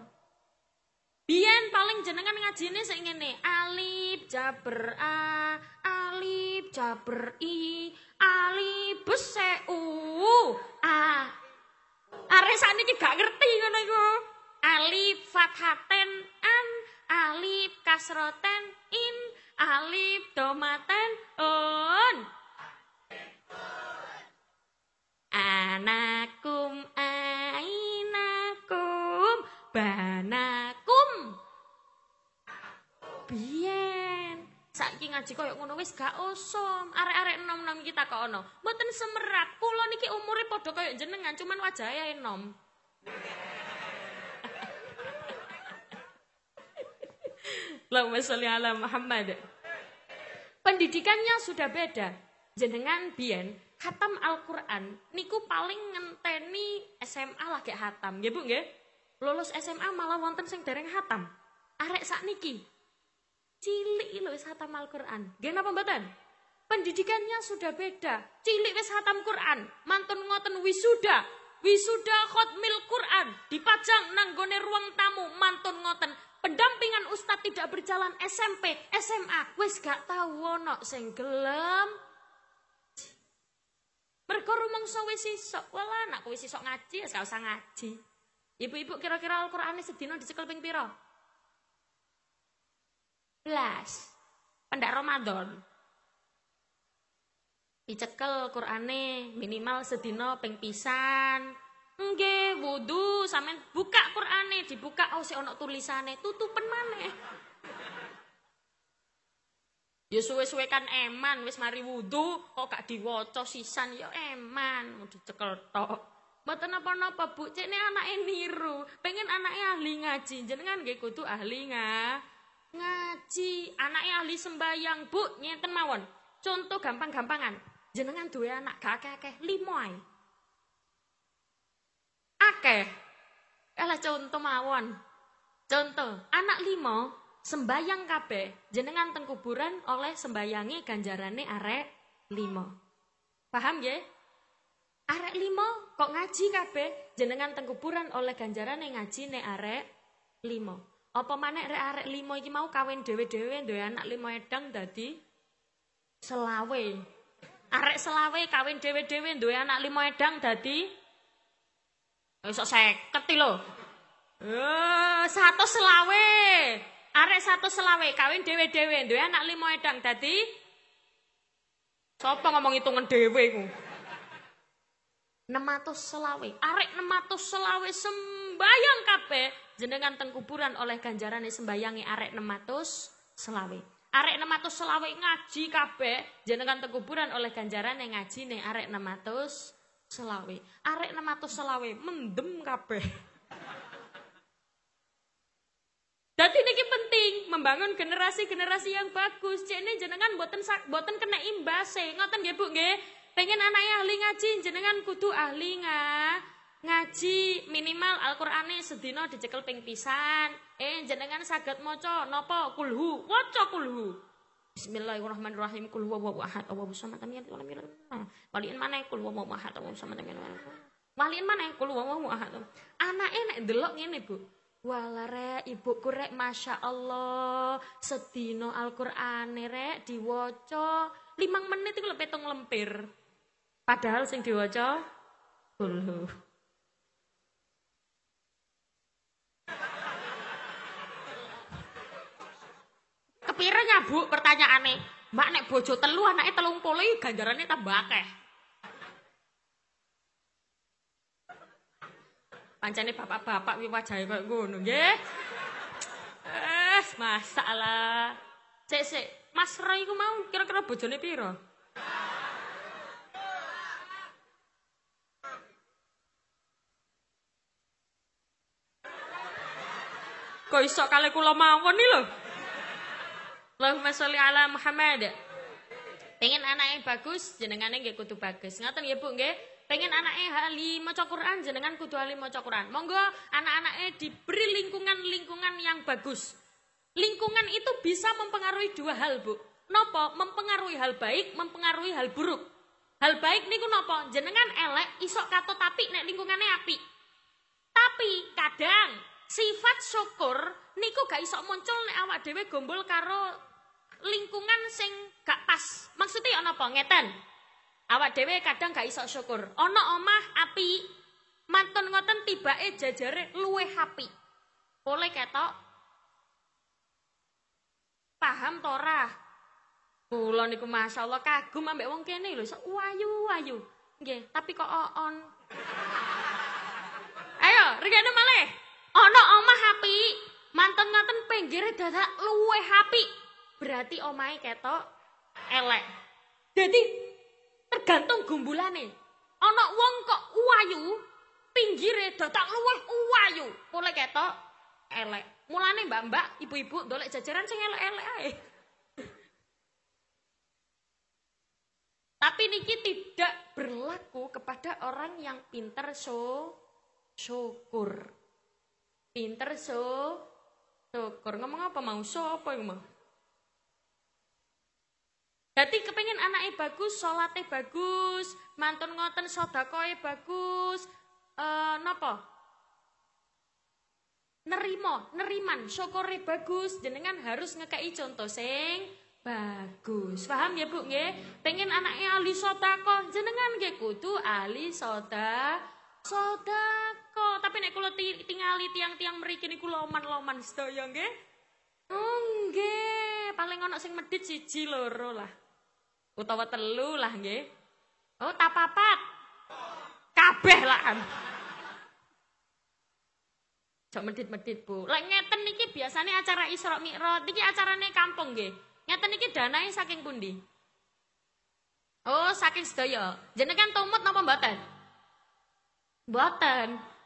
Biyen paling jenengan ngajine sing ngene, alif jaber a, alif jaber i, alif bese u. A. Are sakniki gak ngerti ngono iku. Alif fathaten an, alif kasroten in, alif domaten un. Anakum ainakum banakum. Biyen saiki ngaji koyo ngono wis gak osom. Arek-arek enom-enom kita kok ono. Mboten semerat. Kula niki umure padha koyo jenengan, cuman wajahe enom. Allahumma sholli ala Muhammad. Pendidikannya sudah beda. Jenengan biyen khatam Al-Qur'an niku paling ngenteni SMA lagi khatam, nggih Bu nggih? Lulus SMA malah wonten sing dereng khatam. Arek sak niki cilik lho wis khatam Al-Qur'an. Nggih napa mboten? Pendidikannya sudah beda. Cilik wis khatam Qur'an, mantun ngoten wisuda. Wisuda khotmil Qur'an dipajang nanggone ruang tamu mantun ngoten pendampingan ustadz tidak berjalan SMP, SMA, wis gak tahu ono sing gelem Mergo rumangsa wis isok, wala anakku wis isok ngaji, wis gak usah ngaji. Ibu-ibu kira-kira Al-Qur'ane sedina dicekel ping pira? Belas. Pendak Ramadan. Dicekel Qur'ane minimal sedina ping pisan. Nggih, wudu sampean buka Qur'ane, dibuka oh ana tulisane, tutupen maneh. Ya suwe-suwe kan eman, wis mari wudu kok gak diwaca sisan ya eman, mau dicekel tok. Mboten napa-napa Bu, cek anake niru, pengen anake ahli ngaji. Jenengan nggih kudu ahli nga ngaji. Anake ahli sembayang, Bu, ngeten mawon. Contoh gampang-gampangan. Jenengan duwe anak gak akeh-akeh. Akeh. Kalah contoh mawon. Contoh, anak limo sembayang kabeh jenengan teng kuburan oleh sembayangi ganjarane arek limo. Paham ya? Arek limo kok ngaji kabeh jenengan teng kuburan oleh ganjarane ngaji nek arek limo. Apa maneh arek arek limo iki mau kawin dhewe-dhewe duwe anak limo edang dadi selawe. Arek selawe kawin dhewe-dhewe duwe anak limo edang dadi iso 50 lho. Eh, satu selawe. Arek satu selawe kawin dewe-dewe duwe anak limo edang dadi Sopo ngomong hitungan dewe iku? 600 selawe. Arek 600 selawe sembayang kabeh jenengan teng kuburan oleh ganjaran sembayangi arek 600 selawe. Arek 600 selawe ngaji kabeh jenengan teng kuburan oleh ganjaran yang ngaji nih arek 600 selawe. Arek 600 selawe mendem kabeh. Dadi niki penting membangun generasi-generasi yang bagus. Cek ini jenengan boten boten kena imbase. Ngoten nggih Bu nggih. Pengen anaknya ahli ngaji, jenengan kudu ahli nga ngaji minimal Al-Qur'ane sedina dicekel ping pisan. Eh jenengan saged maca napa kulhu, waca kulhu. Bismillahirrahmanirrahim. Kul huwallahu ahad, Allahu samad, lam yalid walam yulad. Waliin mana? Kul huwallahu ahad, Allahu samad, lam walam Waliin mana? Kul huwallahu ahad. Anake nek delok ngene, Bu. Walare ibuku rek Masya Allah Sedino Al-Qur'ane rek diwaca limang menit itu lebih tong lempir. Padahal sing diwaca Kulhu Kepiranya bu pertanyaannya Mbak nek bojo telu anaknya telung puluh ganjarannya tambah akeh Pancene bapak-bapak wi wajahe koyo ngono nggih. Eh, masalah. Cek sik, Mas Roy iku mau kira-kira bojone piro? Kok iso kali kula mawon nih lho. Allahumma sholli ala Muhammad. Pengen anaknya bagus, jenengane nggih kudu bagus. Ngoten nggih Bu nggih. Pengen anake ahli maca Quran, jenengan kudu ahli maca Quran. Monggo anak-anake diberi lingkungan-lingkungan yang bagus. Lingkungan itu bisa mempengaruhi dua hal, Bu. Nopo? Mempengaruhi hal baik, mempengaruhi hal buruk. Hal baik niku nopo? Jenengan elek isok kato tapi nek lingkungannya api. Tapi kadang sifat syukur niku gak isok muncul nek awak dhewe gombol karo lingkungan sing gak pas. Maksudnya ana apa? Ngeten. Awak dhewe kadang gak iso syukur. Ana omah api, mantun ngoten tibake jajare luwe api. Oleh ketok paham to ora? Kula niku masyaallah kagum ambek wong kene lho, sok wayu-wayu. Nggih, tapi kok on. Ayo, rikene malih. Ana omah api, mantun ngoten pinggire dadak luwe api berarti omahe ketok elek. Jadi tergantung gumbulane. Ana wong kok uwayu, pinggire dadak luwih uwayu, mulai ketok elek. Mulane mbak-mbak, ibu-ibu dolek jajaran sing elek-elek ae. Tapi niki tidak berlaku kepada orang yang pinter so syukur. Pinter so syukur. Ngomong apa mau? So apa yang mau? Jadi kepengen anaknya bagus, sholatnya bagus, mantun ngoten sodakoe bagus, uh, napa? Nerimo, neriman, syukure bagus, jenengan harus ngekei contoh sing bagus. Paham ya Bu nggih? Pengen anaknya ahli sodako, jenengan nggih kudu ahli soda sodako. Tapi nek kula tingali tiang-tiang mriki niku loman-loman sedaya nggih. Oh nggih, paling ana sing medit siji loro lah utawa telu lah nggih. Oh, tak papat. Kabeh lah. Jok medit-medit, Bu. Lek ngeten niki biasanya acara Isra Mi'raj, niki acarane kampung nggih. Ngeten niki danae saking pundi? Oh, saking sedaya. Jenengan tumut napa mboten? Mboten.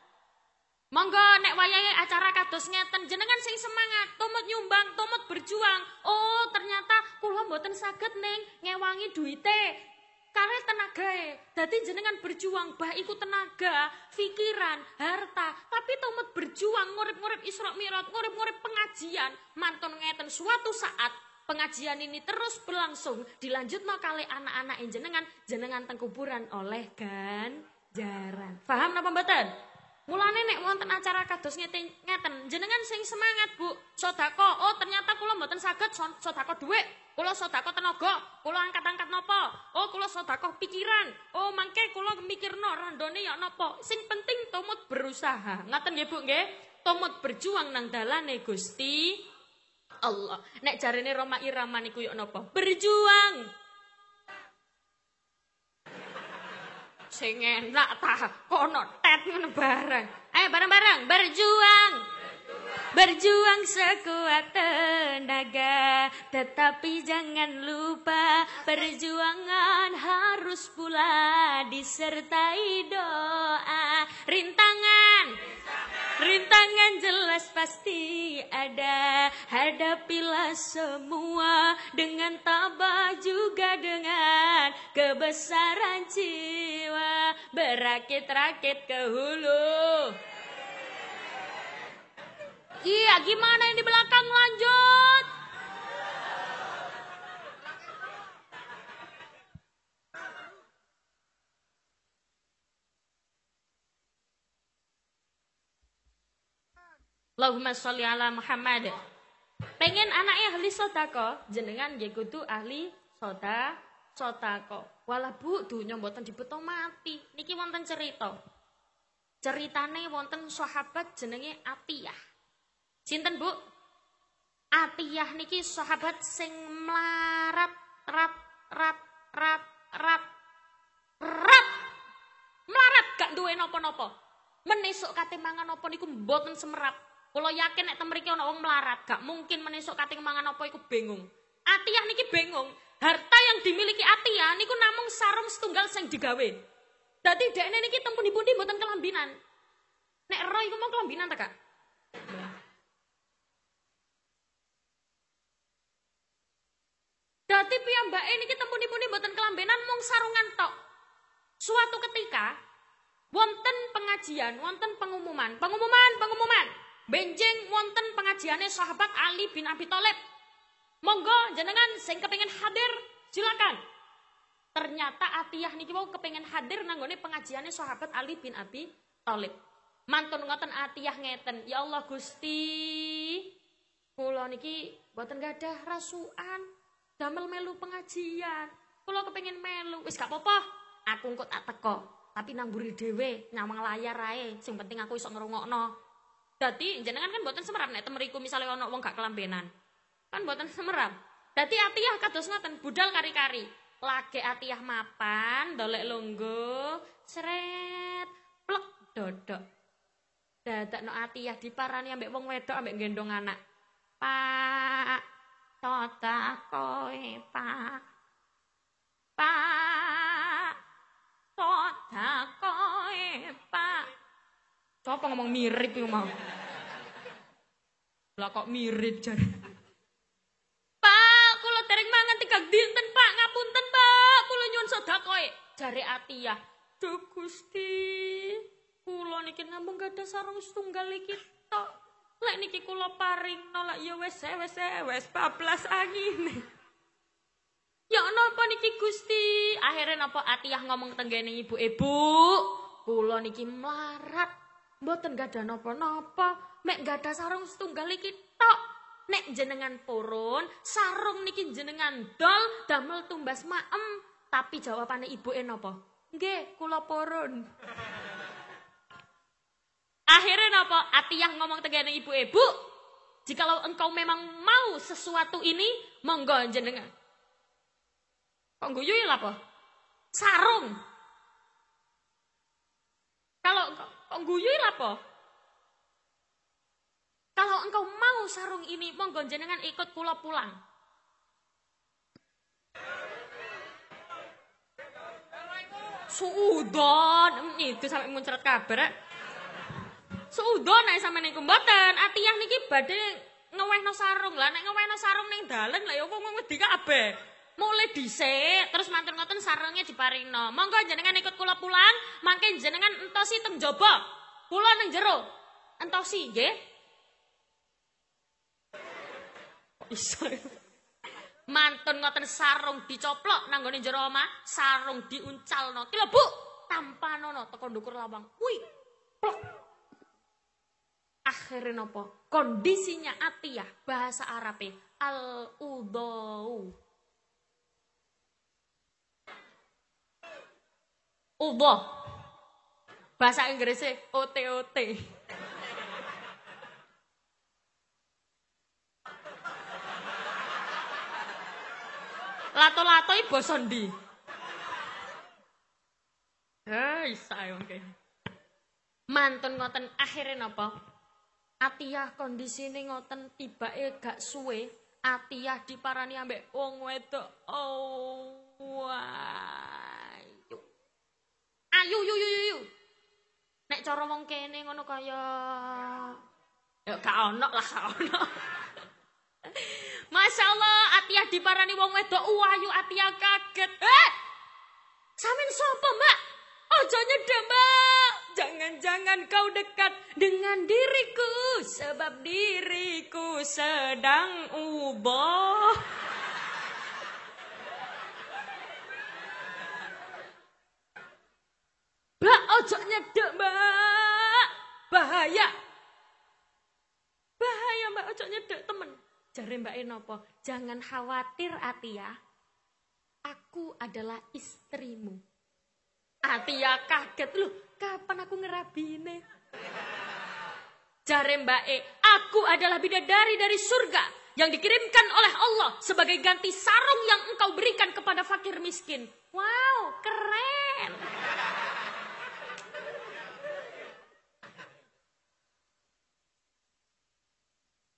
Monggo nek wayahe acara kados ngeten jenengan sing semangat, tumut nyumbang, tumut berjuang. Oh, ternyata kula mboten saged ning ngewangi duite. Kare tenagae. Dadi jenengan berjuang bah iku tenaga, pikiran, harta, tapi tumut berjuang ngurip-ngurip Isra Mi'raj, ngurip-ngurip pengajian. Mantun ngeten suatu saat pengajian ini terus berlangsung dilanjut no kali anak-anak jenengan jenengan tengkuburan oleh kan jaran. Paham napa mboten? Mulane nek wonten acara kados ngeten jenengan sing semangat, Bu. Sodako, oh ternyata kula mboten saged sodako dhuwit. Kula sodako tenaga, kula angkat-angkat napa? Oh, kula sodako pikiran. Oh, mangke kula mikirno randone ya napa? Sing penting tumut berusaha. Ngaten nggih, Bu nggih? Tumut berjuang nang dalane Gusti Allah. Nek jarene Roma Irama niku ya napa? Berjuang. Sing enak ta kono tet ngono bareng. Ayo bareng-bareng berjuang. Berjuang sekuat tenaga, tetapi jangan lupa perjuangan harus pula disertai doa. Rintangan, rintangan jelas pasti ada. Hadapilah semua dengan tabah juga dengan kebesaran jiwa. Berakit-rakit ke hulu. Iya, gimana yang di belakang lanjut? Allahumma sholli ala Muhammad. Pengen anaknya ahli sodako, jenengan ya kudu ahli soda sodako. Walah bu, dunya mboten dibeto mati. Niki wonten cerita. Ceritane wonten sahabat jenenge Atiyah. Sinten Bu? Atiyah niki sahabat sing melarat rat rat rat rat rat melarat gak duwe napa-napa. Menesuk kate mangan apa niku mboten semerap. Kula yakin nek temriki ana wong melarat, gak mungkin menesuk kate mangan apa iku bingung. Atiyah niki bingung. Harta yang dimiliki Atiyah niku namung sarung setunggal sing digawe. Dadi dekne niki tempun pundi mboten kelambinan. Nek roh iku mau kelambinan ta, Kak? Piyambake niki tempuni-puni mboten kelambenan mung sarungan tok. Suatu ketika wonten pengajian, wonten pengumuman, pengumuman, pengumuman. Benjing wonten pengajiannya sahabat Ali bin Abi Thalib. Monggo jenengan sing kepengin hadir, silakan. Ternyata Atiyah niki mau kepengin hadir nanggone pengajiannya sahabat Ali bin Abi Thalib. Mantun ngoten Atiyah ngeten, ya Allah Gusti. Kula niki boten gadah rasukan, damel melu pengajian. Kula kepengin melu, wis gak apa-apa. Aku engko tak teko, tapi nang buri dhewe, nyamang layar ae. Sing penting aku iso ngrungokno. Dadi jenengan kan boten semerap nek temeriku misale ana wong gak kelambenan. Kan boten semerap. Dadi Atiyah kados ngoten, budal kari-kari. Lage Atiyah mapan, dolek longgo, seret, plek dodok. Dadak no Atiyah diparani ambek wong wedok ambek gendong anak. Pak, tota koe, Pak. Pak, tota koe, Pak. Coba ngomong mirip itu mau. Lah kok mirip jare. Pak, kula dereng mangan tiga dinten, Pak. Ngapunten, Pak. Kula nyuwun sedekah. Jare Atiyah. Duh Gusti. Kula niki namung gadah sarung setunggal iki tok. Lek niki kula paring nolak ya wis wis wis bablas angin. Ya napa niki Gusti? Akhirnya napa Atiyah ngomong tenggene ibu-ibu. Kula niki melarat Mboten gadah napa-napa, mek gadah sarung setunggal iki tok. Nek jenengan purun, sarung niki jenengan dol damel tumbas maem. Tapi jawabane ibuke napa? Nggih, kula purun. Akhirnya napa? Atiyah ngomong tegane ibu-ibu, jikalau engkau memang mau sesuatu ini, monggo jenengan. Kok guyu ya apa? Sarung. Kalau Kok guyu apa? Kalau engkau mau sarung ini, monggo jenengan ikut kula pulang. Suudon, itu sampai muncrat kabar. Suudon nek sampe niku mboten, atiyah niki badhe ngewehno sarung. Lah nek ngewehno sarung ning dalan lah ya wong wedi kabeh mulai dhisik terus mantun ngoten sarungnya diparino. Monggo jenengan ikut kula pulang, mangke jenengan entosi teng jaba. Kula ning jero. Entosi nggih. Iso. Mantun ngoten sarung dicoplok nang gone jero omah, sarung diuncalno. Ki lho Bu, tampanono teko ndukur lawang. Kuwi. Plok. Akhirnya nopo? Kondisinya atiyah bahasa Arabe al-udau. Allah. Bahasa Inggrisnya OTOT. Lato-lato iki basa ndi? Hei, saya oke. Mantun ngoten akhirnya napa? Atiyah kondisine ngoten tibake gak suwe, Atiyah diparani ambek wong wedok. Oh, wah ayu yu yu yu. Nek cara wong kene ngono kaya ya gak ono lah gak ono. Masya Allah, Atia diparani wong wedok ayu Atia kaget. Eh, samin sopo mbak? Ojo nyedek mbak. Jangan-jangan kau dekat dengan diriku sebab diriku sedang ubah. Mbak, ojo nyedek, Mbak. Bahaya. Bahaya, Mbak, ojo nyedek temen. Jare Mbak Enopo, jangan khawatir Atia. Aku adalah istrimu. Atia kaget loh, kapan aku ngerabine? Jare Mbak E, aku adalah bidadari dari surga yang dikirimkan oleh Allah sebagai ganti sarung yang engkau berikan kepada fakir miskin. Wow, keren.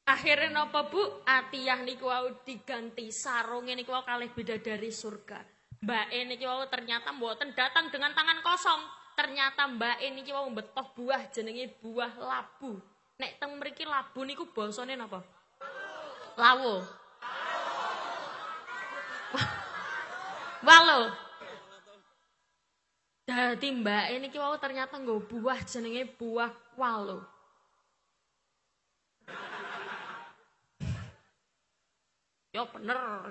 Akhirnya napa Bu? Atiyah niku wau diganti sarung niku wau kalih dari surga. Mbak E niki wau ternyata mboten datang dengan tangan kosong. Ternyata Mbak E niki wau betoh buah jenenge buah labu. Nek teng mriki labu niku basane napa? Lawo. Walo. Dadi mbak ini ki wau ternyata nggo buah jenenge buah walo. Yo bener.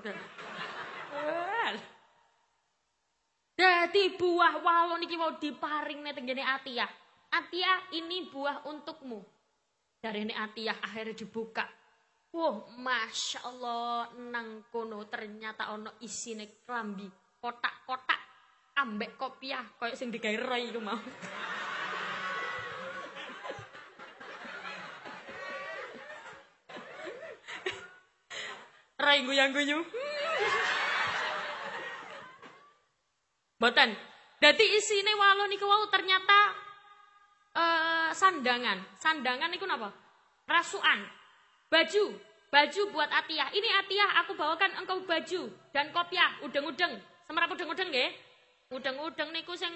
Dadi buah walo niki wau diparing nih tenggene Atiyah. Atiyah ini buah untukmu. Dari ini Atiyah akhirnya dibuka. Wah, masya Allah, nang kono ternyata ono isine klambi kotak-kotak ambek kopiah koyo sing digawe Roy iku mau. Roy guyang-guyu. Boten. Dadi isine walo niku wau ternyata uh, sandangan. Sandangan niku napa? Rasukan. Baju, baju buat Atiyah. Ini Atiyah, aku bawakan engkau baju dan kopiah, udeng-udeng. Semerap udeng-udeng nggih. Udeng-udeng niku sing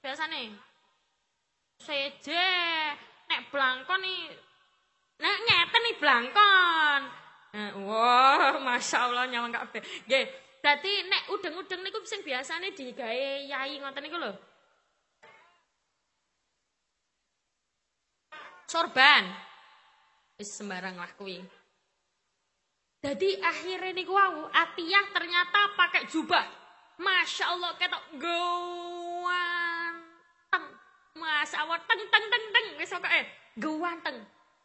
biasane seje nek blangkon nih nek ngeten nih blangkon. Nah, wah, masya Allah nyawang kabeh. Nggih, dadi nek udeng-udeng niku sing biasane digawe yai ngoten niku lho. Sorban. Wis sembarang lah kuwi. Jadi akhirnya niku wau Atiyah ternyata pakai jubah. Masya Allah ketok gawanteng. Masya Allah teng teng teng teng wis pokoke gawanteng.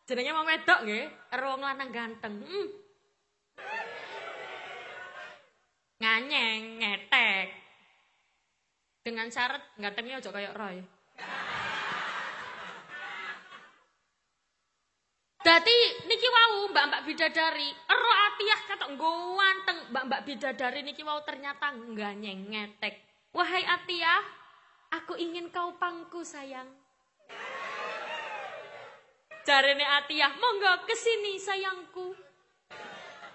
Jenenge mau wedok nggih, wong lanang ganteng. Hmm. Nganyeng, ngetek. Dengan syarat gantengnya aja kayak Roy. Dadi niki wau mbak-mbak bidadari, ero atiyah kata ganteng mbak-mbak bidadari niki wau ternyata enggak nyengetek. Wahai Atiyah, aku ingin kau pangku sayang. Jarene Atiyah, monggo ke sini sayangku.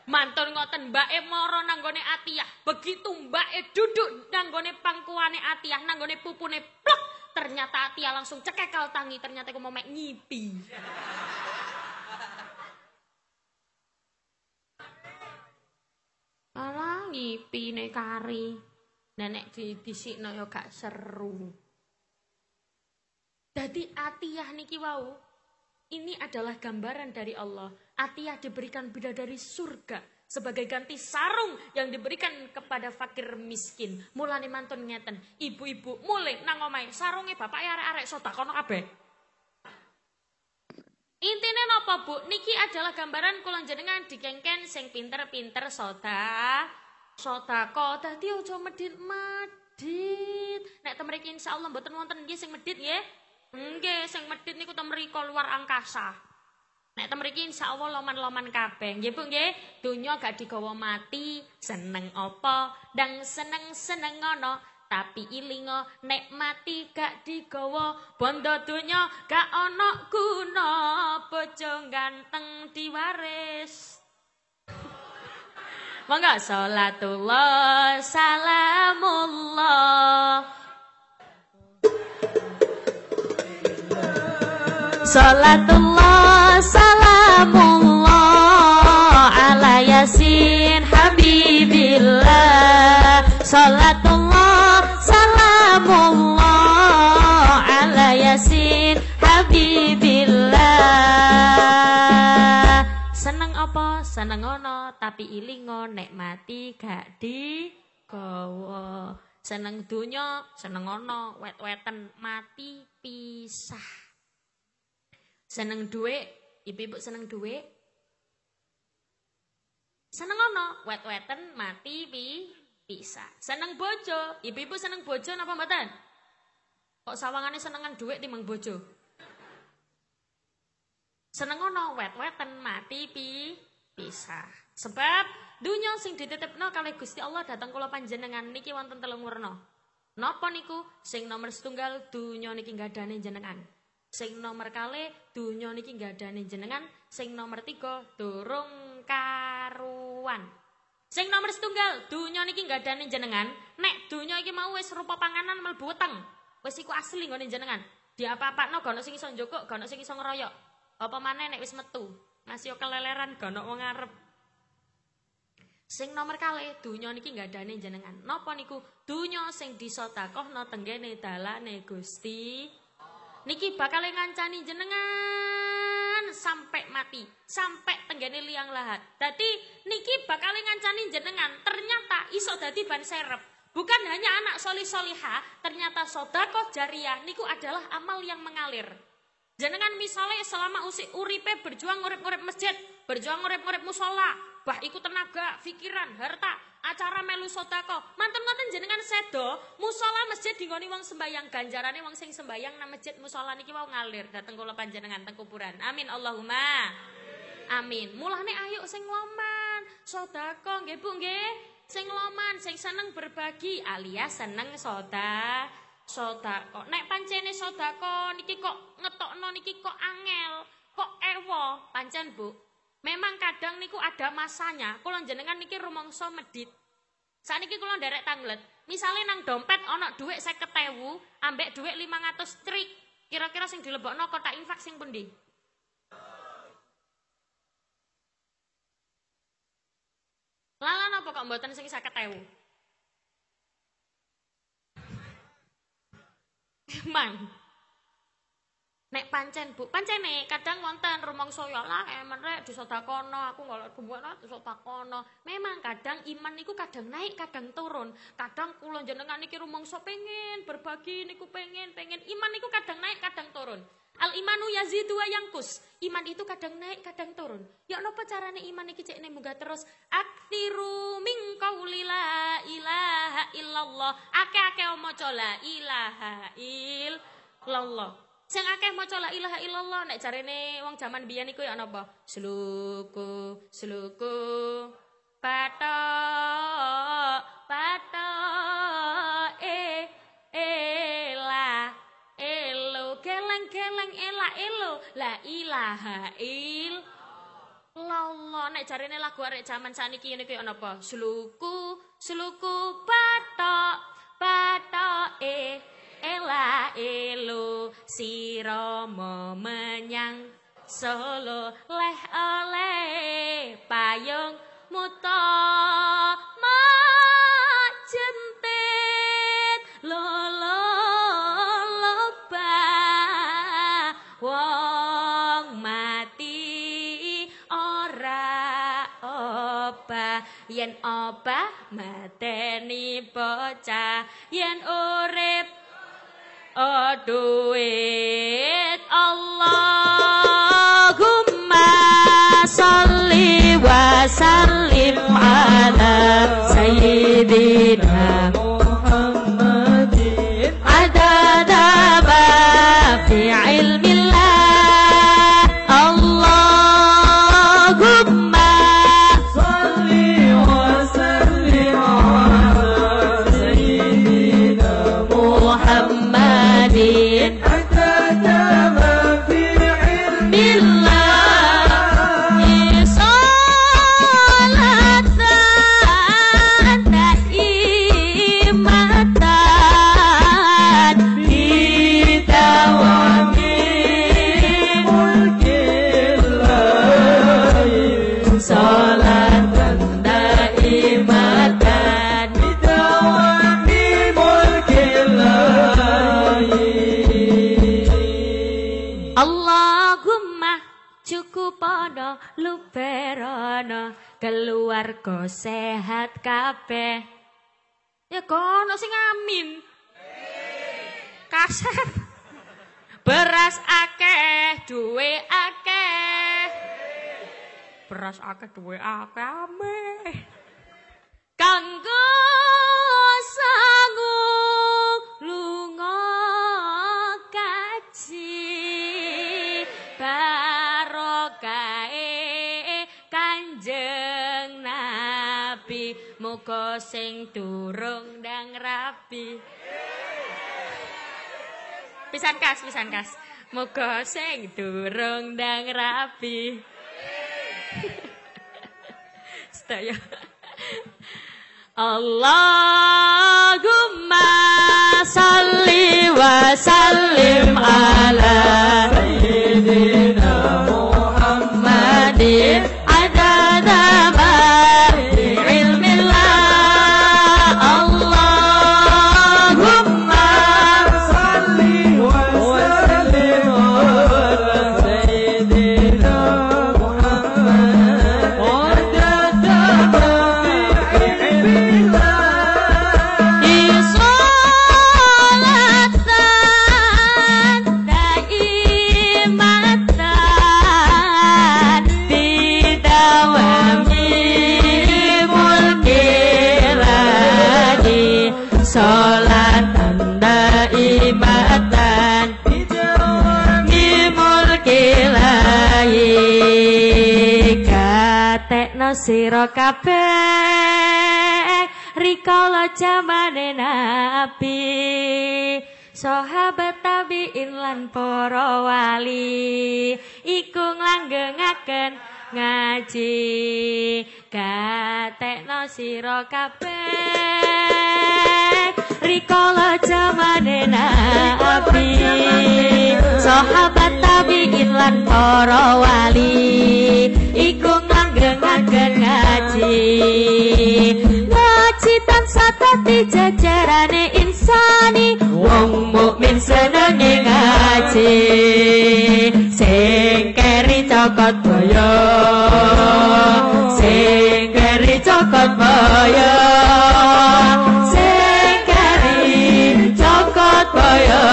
Mantun ngoten Mbak E moro nanggone Atiyah. Begitu Mbak E duduk nanggone pangkuane Atiyah, nanggone pupune plok. Ternyata Atiyah langsung cekekal tangi, ternyata aku mau ngipi. Alah ngipine kari. Nenek di disikno yo gak seru. Jadi Atiyah niki wau ini adalah gambaran dari Allah. Atiyah diberikan bidadari surga sebagai ganti sarung yang diberikan kepada fakir miskin. Mulane mantun ngeten, ibu-ibu mulai nang omahe sarunge bapak arek-arek sedekah kabeh. Intine napa Bu? Niki adalah gambaran kula jenengan dikengken sing pinter-pinter soda. Sodako dadi aja medit-medit. Nek temriki insyaallah mboten wonten nggih sing medit nggih. Nggih, sing medit niku temriko luar angkasa. Nek temriki insyaallah loman-loman kabeh. Nggih Bu nggih, donya gak digawa mati, seneng apa, dang seneng-seneng ngono. tapi ilingo nek mati gak digawa bondo donya gak ana guna bojo ganteng diwaris Monggo salatullah salamullah Salatullah habibillah. Habibillah. Seneng apa? Seneng ono tapi ilingo nek mati gak di gowo Seneng dunya, seneng ono, wet-weten mati pisah Seneng duit, ibu-ibu seneng duit. Seneng ono, wet-weten mati pi bisa. Seneng bojo, ibu-ibu seneng bojo napa mboten? Kok sawangannya senengan duit timbang bojo? Seneng ono, wet-weten mati pi bisa. Sebab dunia sing dititipno kali Gusti Allah datang kula panjenengan niki wonten telung werna. Napa niku? Sing nomor setunggal dunia niki gadane jenengan. Sing nomor kali dunya niki gadane jenengan, sing nomor tiga durung karuan. Sing nomor setunggal dunya niki gadane jenengan, nek dunya iki mau wis rupa panganan mlebu weteng. Wis iku asli nggone jenengan. Di apa-apano gak ono sing iso njokok, gak ono sing iso ngeroyok. Apa maneh nek wis metu, masih keleleran gak ono wong. Sing nomor kali dunya niki ngadane jenengan. Napa niku? Dunya sing disedekahna tenggene dalane Gusti. Niki bakal ngancani jenengan sampai mati, sampai tenggene liang lahat. Dadi niki bakal ngancani jenengan. Ternyata iso dadi ban serep. Bukan hanya anak soli soliha, ternyata sodako jariah niku adalah amal yang mengalir. Jenengan misalnya selama usi uripe berjuang urip-urip masjid, berjuang urip-urip musola, bah ikut tenaga, pikiran, harta, acara melu sodako. Mantan-mantan jenengan sedo, musola masjid digoni wong sembayang ganjarane wong sing sembayang nang masjid musola niki wau ngalir dateng kula panjenengan teng kuburan. Amin Allahumma. Amin. Mulane ayo sing loman, sodako nggih Bu nggih. Sing loman, sing seneng berbagi alias seneng soda sodako. Nek pancene sodako niki kok ngetokno niki kok angel, kok ewo pancen Bu. Memang kadang niku ada masanya, kula jenengan niki rumangsa medit. Saniki kula nderek tanglet. Misale nang dompet ana dhuwit 50.000, ambek dhuwit 500 trik. Kira-kira sing dilebokno kotak infak sing pundi? Lala napa kok mboten sing 50.000? Emang Nek pancen Bu, pancen nih kadang wonten rumangsa ya lah emen rek disedakono, aku golek gembono disedakono. Memang kadang iman niku kadang naik, kadang turun. Kadang kula jenengan iki rumangsa pengen berbagi niku pengen, pengen iman niku kadang naik, kadang turun. Al imanu yazidu wa yangkus. Iman itu kadang naik, kadang turun. Ya napa carane iman iki cek munggah terus? Aktiru min qauli la ilaha illallah. Akeh-akeh ilaha illallah. Sing akeh maca la ilaha illallah nek jarene wong jaman biyen iku ya napa? Sluku, sluku. Pato, pato, e, ela, elo, keleng, keleng, ela, elo, la ilaha il. Lolo, nek jarene lagu arek jaman saniki ngene kuwi ana apa? Sluku, sluku, pato, pato, e, ela elo siromo menyang solo leh oleh payung muto majentet lolo loba wong mati ora oba. Yen oba mateni bocah yen urip oh duit Allahumma salli wa sallim ala sayyidina sehat kabeh. Ya kono sing amin. Kaset. Beras akeh, duwe akeh. Beras akeh, duwe akeh ame. Kanggo sangu lunga kaji. Muga sing durung ndang rapi pisan kas pisan kas. Muga sing durung ndang rapi sedaya Allahumma salli wa sallim ala sayyidina sira kabeh rikala jamane nabi sahabat tabiin lan para wali iku nglanggengaken ngaji katekno sira kabeh rikala jamane nabi sahabat tabiin lan para wali iku nganggengaken ngaji ngaji tansah dadi jajarane insani. Wong mukmin senenge ngaji. Sing keri cokot boyo. Sing keri cokot boyo. Sing keri cokot boyo.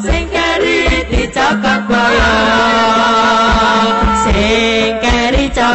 Sing keri dicokot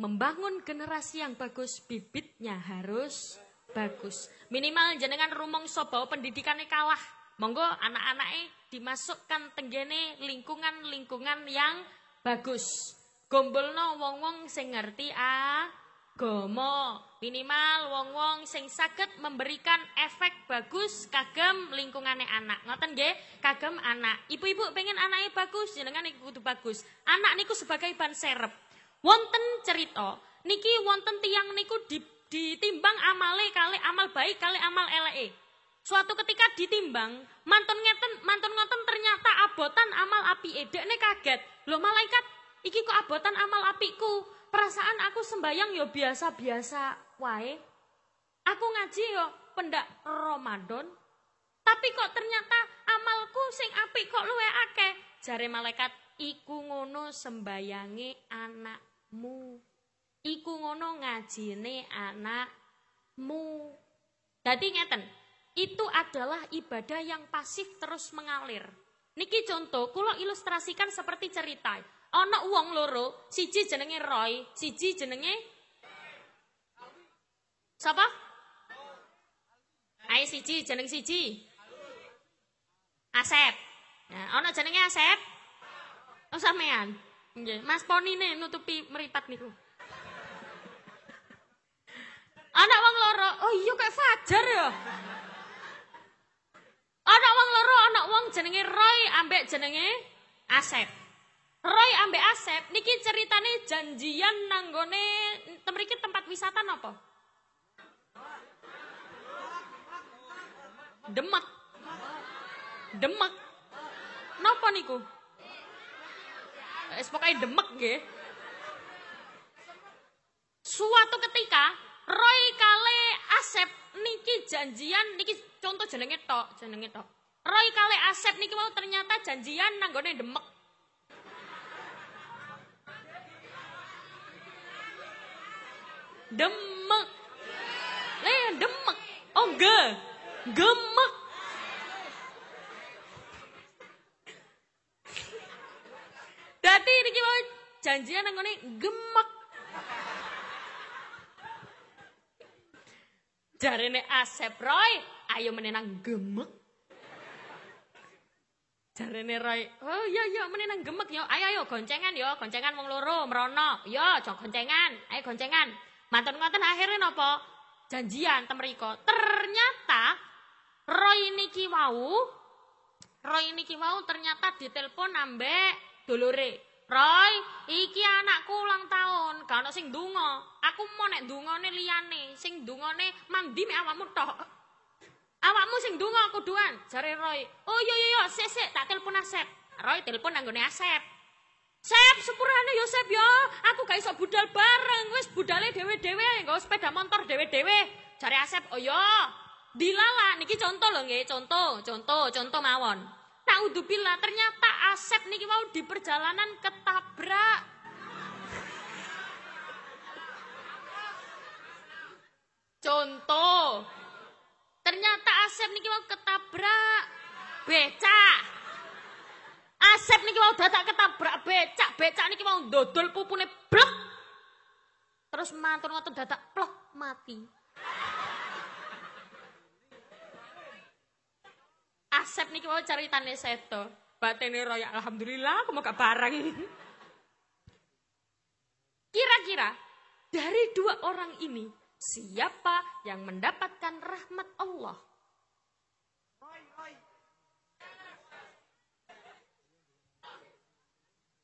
membangun generasi yang bagus bibitnya harus bagus. Minimal jenengan rumangsa bahwa pendidikannya kalah. Monggo anak-anaknya dimasukkan tenggene lingkungan-lingkungan yang bagus. Gombolno wong-wong sing ngerti agama. Minimal wong-wong sing saged memberikan efek bagus kagem lingkungannya anak. Ngoten nggih, kagem anak. Ibu-ibu pengen anaknya bagus, jenengan iku kudu bagus. Anak niku sebagai ban serep. Wonten cerita, niki wonten tiang niku di, ditimbang amale kali amal baik kali amal eleke. Suatu ketika ditimbang, mantun ngeten, mantun ngoten ternyata abotan amal api edekne kaget. Loh malaikat, iki kok abotan amal apiku? Perasaan aku sembayang yo biasa-biasa wae. Aku ngaji yo pendak Ramadan. Tapi kok ternyata amalku sing apik kok luwe akeh. Jare malaikat, iku ngono sembayange anakmu. Iku ngono ngajine anakmu. Dadi ngeten, itu adalah ibadah yang pasif terus mengalir. Niki contoh, kula ilustrasikan seperti cerita. Ana wong loro, siji jenenge Roy, siji jenenge Sapa? Ayo siji, jeneng siji. Asep. Nah, ana jenenge Asep. Oh sampean. Nggih, Mas Ponine nutupi meripat niku. Anak wong loro, oh iya kayak Fajar ya. Anak wong loro, anak wong jenenge Roy ambek jenenge Asep. Roy ambek Asep niki ceritane janjian nanggone temriki tempat wisata napa? Demek. Demek. Napa niku? Wis pokoke demek nggih. Suatu ketika Roy kale Asep niki janjian niki contoh jenenge tok, jenenge tok. Roy kale Asep niki mau ternyata janjian nanggone demek. Demek. Le demek. Oh ge. Gemek. Dadi niki mau janjian nanggone gemek. Jarene Asep Roy, ayo menenang gemek. Jarene Roy, oh iya iya menenang gemek yo. Ayo ayo goncengan yo, goncengan wong loro merono. Yo, jong goncengan. Ayo goncengan. Mantun ngoten akhirnya napa? Janjian temriko. Ternyata Roy niki wau Roy niki wau ternyata ditelepon ambek dulure. Roy, iki anakku ulang tahun, gak ono sing ndonga. Aku mau nek ndongane liyane, sing ndongane mandi mek awakmu tok. Awakmu sing ndonga kuduan, jare Roy. Oh iya iya iya, sik sik tak telepon Asep. Roy telepon nanggone Asep. Sep, sepurane yo Sep yo. Aku gak iso budal bareng, wis budale dhewe-dhewe, nggo sepeda motor dhewe-dhewe. Jare Asep, "Oh iya." Dilala niki contoh lho nggih, contoh, contoh, contoh mawon. Naudzubillah, ternyata Asep niki mau di perjalanan ketabrak. Contoh. Ternyata Asep niki mau ketabrak becak. Asep niki mau dadak ketabrak becak, becak niki mau dodol pupune blok. Terus mantun ngoten dadak plok mati. Asep niki mau cari tane seto. Batene roya alhamdulillah aku mau gak barang. Kira-kira dari dua orang ini siapa yang mendapatkan rahmat Allah?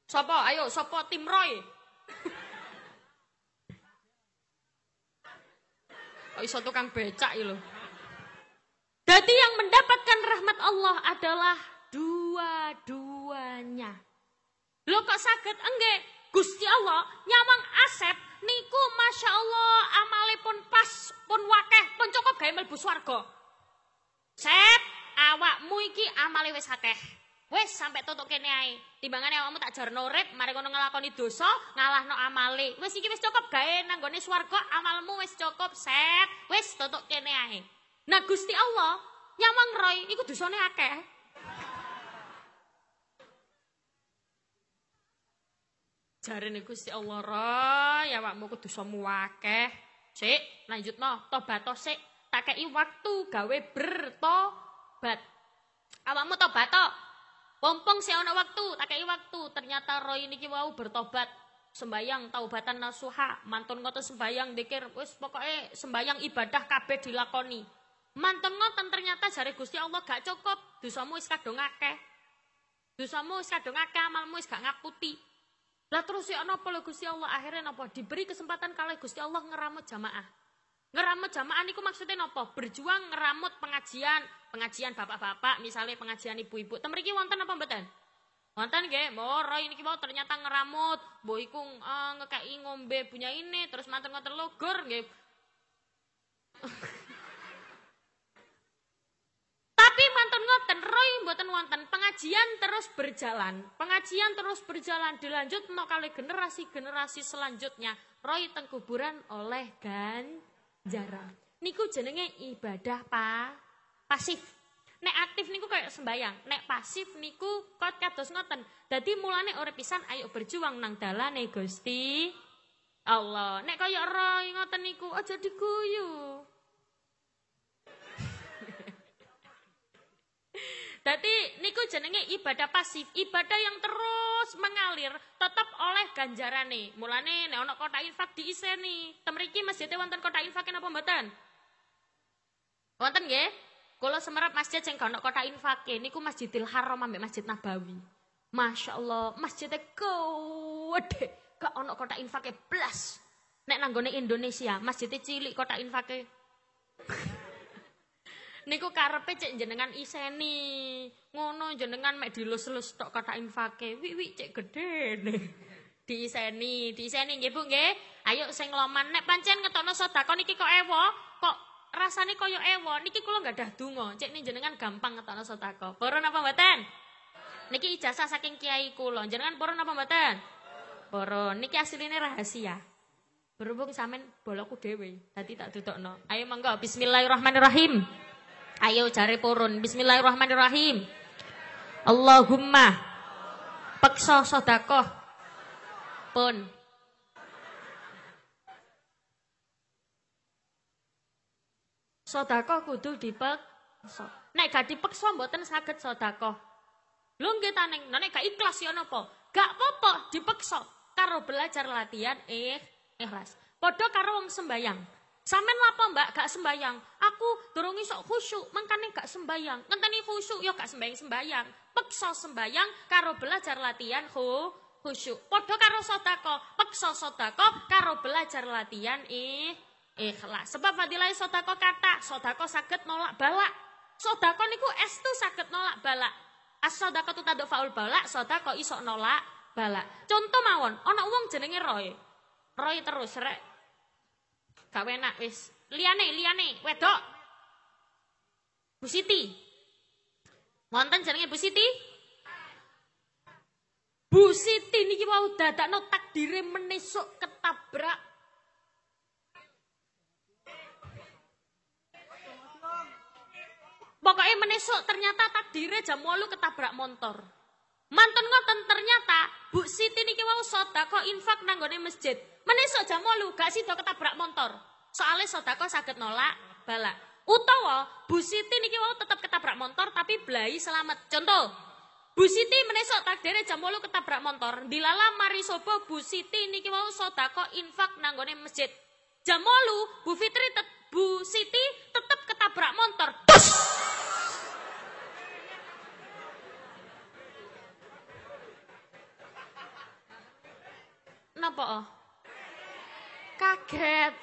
Sopo, ayo, sopo tim Roy. Oh iso tukang becak lho. Jadi yang mendapatkan rahmat Allah adalah dua-duanya. Lo kok sakit? Enggak. Gusti Allah nyawang Asep niku Masya Allah amale pun pas pun wakeh pun cukup gawe mlebu swarga. Sep, awakmu iki amale wis akeh. Wis sampai tutuk kene ae. Timbangane awakmu tak jarno urip, mari ngono nglakoni dosa, ngalahno amale. Wis iki wis cukup gawe nang gone swarga, amalmu wis cukup, Sep. Wis tutuk kene ae. Nah Gusti Allah nyawang roy iku dosane akeh. Jarene Gusti Allah roy awakmu kudu somu akeh. Sik, lanjutno, tobat sik. Tak kei waktu gawe bertobat. Awakmu tobat to. Pompong sih ana waktu, tak kei waktu. Ternyata roy niki wau bertobat. Sembayang taubatan nasuha, mantun ngoten sembayang dikir wis pokoke sembayang ibadah kabeh dilakoni. Mantun ngoten ternyata jare Gusti Allah gak cukup, dosamu wis kadung akeh. Dosamu wis kadung akeh, amalmu wis gak ngaputi. Lah terus ya napa lho Gusti Allah akhirnya napa diberi kesempatan kali Gusti Allah ngeramut jamaah. Ngeramut jamaah niku maksudnya napa? Berjuang ngeramut pengajian, pengajian bapak-bapak, misalnya pengajian ibu-ibu. Temriki wonten apa mboten? Wonten nggih, moro ini mau ternyata ngeramut, mbok iku ngekeki ngombe punya ini, terus manten ngoten logor nggih. Tapi ngoten roy mboten wonten pengajian terus berjalan. Pengajian terus berjalan dilanjut no kali generasi-generasi selanjutnya roy teng kuburan oleh ganjaran. Niku jenenge ibadah pa pasif. Nek aktif niku kayak sembayang, nek pasif niku kot kados ngoten. Dadi mulane ora pisan ayo berjuang nang dalane Gusti Allah. Nek kaya roy ngoten niku aja diguyu. Dadi niku jenenge ibadah pasif, ibadah yang terus mengalir tetap oleh ganjarane. Mulane nek ana kotak infak diiseni. Temriki masjid wonten kotak infak napa mboten? Wonten nggih? Kula semerap masjid sing ana kotak infak niku Masjidil Haram ambek Masjid Nabawi. Masya Allah, masjidnya gede, gak ono kotak infaknya blas. Nek nanggone Indonesia, masjidnya cilik kotak infaknya. Niku karepe cek jenengan iseni. Ngono jenengan mek dilus-lus tok kata infake. Wi wi cek gede nih. Diiseni, diiseni nggih Bu nggih. Ayo sing loman nek pancen ngetokno sedekah niki kok ewo, kok rasane kaya ewo. Niki kula nggak dah donga. Cek nih jenengan gampang ngetokno sedekah. Purun apa mboten? Niki ijazah saking kiai kula. Jenengan purun apa mboten? Purun. Niki asline rahasia. Berhubung samen bolokku dhewe, dadi tak tutupno. Ayo monggo bismillahirrahmanirrahim. Ayo cari purun. Bismillahirrahmanirrahim. Allahumma peksa sodakoh pun. Sodakoh kudu dipeksa. Nek gak dipeksa mboten saged sodakoh. Lho nggih taneng, nek gak ikhlas ya napa? Gak apa-apa karo belajar latihan eh ikhlas. Padha karo wong sembayang. Sampeyan lapo Mbak gak sembayang? Aku durung iso khusyuk, mangkane gak sembayang. Ngenteni khusyuk ya gak sembayang-sembayang. Peksa sembayang karo belajar latihan khu khusyuk. Padha karo sedekah, peksa sedekah karo belajar latihan ih ikhlas. Sebab fadilah sedekah kata, sedekah saged nolak balak. Sedekah niku estu saged nolak balak. As-sedekah tu tadu faul balak, sedekah iso nolak balak. Contoh mawon, ana wong jenenge Roy. Roy terus rek gak enak wis. Liyane, liyane, wedok. Bu Siti. Wonten jenenge Bu Siti? Bu Siti niki tak dadakno takdire menesok ketabrak. Pokoknya menesok ternyata takdirnya jam 8 ketabrak motor. Mantun ngoten ternyata Bu Siti niki wau kok infak nanggone masjid. Menesuk jam 8 gak sida ketabrak motor. Soalnya kok saged nolak balak. Utawa Bu Siti niki wau tetap ketabrak motor tapi belai selamat. Contoh, Bu Siti menesok takdire jam 8 ketabrak motor. Dilala mari sopo Bu Siti niki wau kok infak nanggone masjid. Jam 8 Bu Fitri Bu Siti tetap ketabrak motor. Bus! Napa? Oh? Kaget.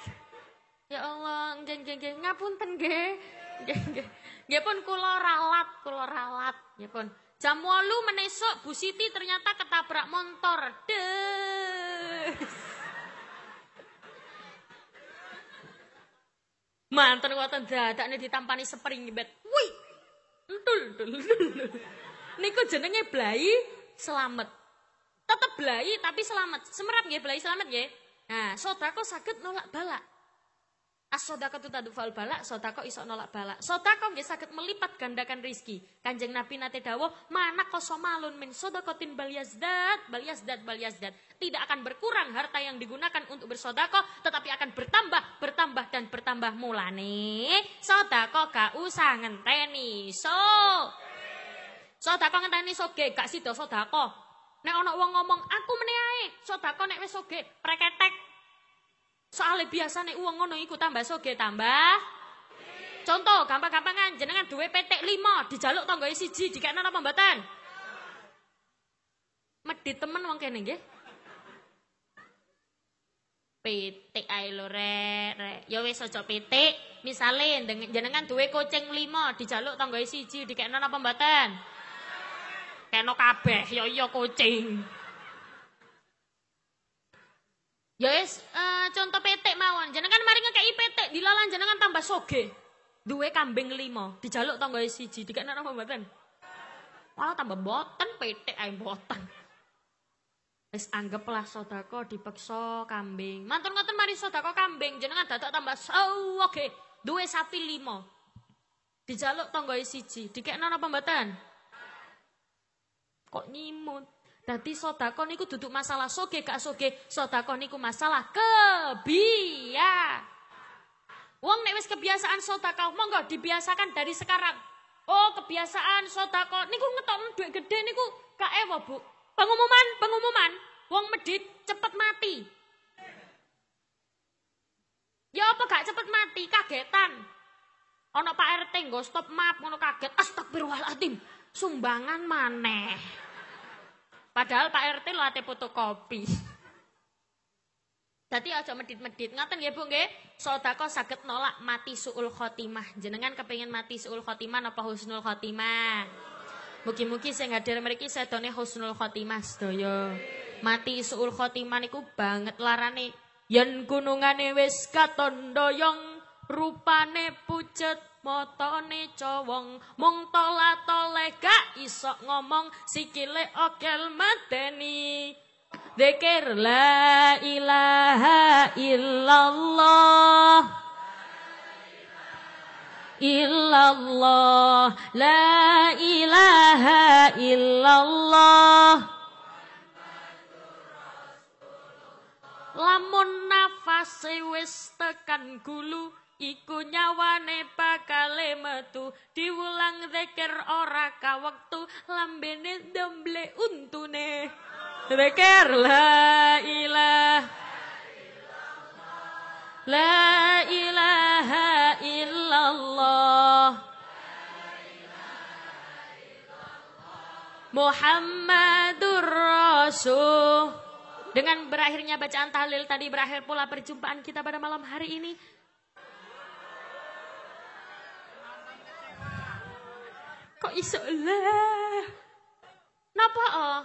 Ya Allah, nggih nggih nggih ngapunten nggih. Nggih nggih. Nggih pun kula ralat, kula ralat. Nggih pun. Jam 8 menesuk Bu Siti ternyata ketabrak motor. Des. Manten wonten dadakne ditampani spring bet. Wih. Entul, entul, entul. Niku jenenge blai selamat. Tetep blai tapi selamat. Semerap nggih blai selamat nggih. Nah, sedekah saged nolak balak. As-sodako tu fal balak, sodako iso nolak balak. Sodako nggih sakit melipat gandakan rizki. Kanjeng Nabi nate dawuh, mana kosomalun min sodakotin bal yazdat, bal yazdat, bal yazdat. Tidak akan berkurang harta yang digunakan untuk bersodako, tetapi akan bertambah, bertambah dan bertambah mulane. Sodako gak usah ngenteni. So, sodako ngenteni soge, gak sido sodako. Nek ono wong ngomong, aku meneae, sodako nek wis soge, preketek, biasa nih uang ngono iku tambah soge tambah. Contoh gampang-gampangan jenengan duwe petek lima dijaluk tangga siji dikene apa mboten? Medit temen wong kene nggih. Petik ae lho rek, rek. Ya wis aja petik. Misale jenengan duwe kucing lima dijaluk tangga siji dikene apa mboten? Kena kabeh ya iya kucing. Ya wis uh, contoh petek mawon. Jenengan mari ngekeki petek dilalan jenengan tambah soge. Duwe kambing lima, dijaluk tangga siji, dikene apa mboten? Malah tambah boten petek ae boten. Wis anggaplah sodako dipeksa kambing. Mantun ngoten mari sodako kambing, jenengan dadak tambah soge. Duwe sapi lima. Dijaluk tangga siji, dikene apa mboten? Kok nyimut? Dadi sedekah niku duduk masalah soge gak soge, sedekah niku masalah kebia. Wong nek wis kebiasaan sedekah, monggo dibiasakan dari sekarang. Oh, kebiasaan sedekah niku ngetok duit gede niku gak ewo, Bu. Pengumuman, pengumuman, wong medit cepet mati. Ya apa gak cepet mati, kagetan. Ono Pak RT nggo stop map ngono kaget. Astagfirullahaladzim. Sumbangan maneh. Padahal Pak RT ate fotokopi. Dadi aja medit-medit. Ngaten nggih Bu nggih. Sedekah saged nolak mati suul khotimah. Jenengan kepengin mati suul khotimah napa husnul khotimah? Mugi-mugi sing hadir mriki sedone husnul khotimah sedaya. Mati suul khotimah niku banget larane. Yen gunungane wis katon doyong, rupane pucet motone cowong mung tola tole gak iso ngomong. Sikile okel mateni. Dekir la ilaha illallah. Illallah. La ilaha illallah. Lamun nafas wis tekan gulu iku nyawane bakale metu diulang zikir ora ka wektu lambene untune. Zikir la ilah la ilaha illallah. Muhammadur Rasul. Dengan berakhirnya bacaan tahlil tadi berakhir pula perjumpaan kita pada malam hari ini. Kok iso lah? Napa oh?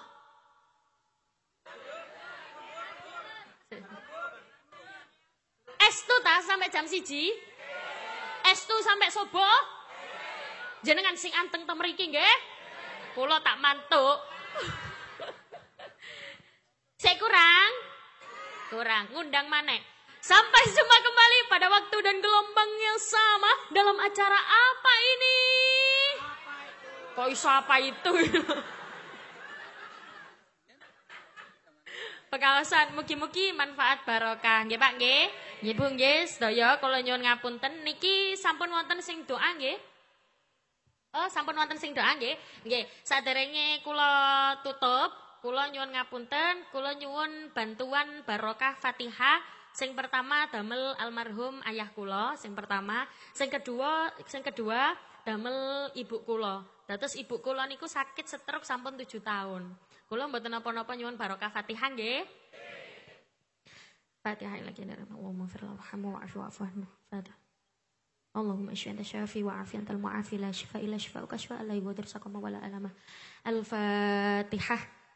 Es tuh ta sampai jam siji? Es tuh sampai sobo? Jenengan sing anteng to mriki nggih? Kula tak mantuk. Saya kurang? Kurang. Ngundang mana? Sampai jumpa kembali pada waktu dan gelombang yang sama dalam acara apa ini? Kok iso apa itu? Pengawasan mugi-mugi manfaat barokah. Nggih Pak nggih. Nggih Bu nggih, sedaya kula nyuwun ngapunten niki sampun wonten sing doa nggih. Oh, sampun wonten sing doa nggih. Nggih, saderenge kula tutup, kula nyuwun ngapunten, kula nyuwun bantuan barokah Fatihah Sing pertama damel almarhum ayah kula, sing pertama, sing kedua, sing kedua damel ibu kula. Dados ibu kula niku sakit stroke sampun 7 tahun. Kula mboten napa-napa nyuwun barokah Fatihah nggih. Fatihah lagi Allahumma firlahu warhamhu wa'fu wa'fu Fatihah. اللهم اشف انت الشافي وعافي انت المعافي لا شفاء الا شفاءك شفاء لا يغادر سقما ولا الما الفاتحه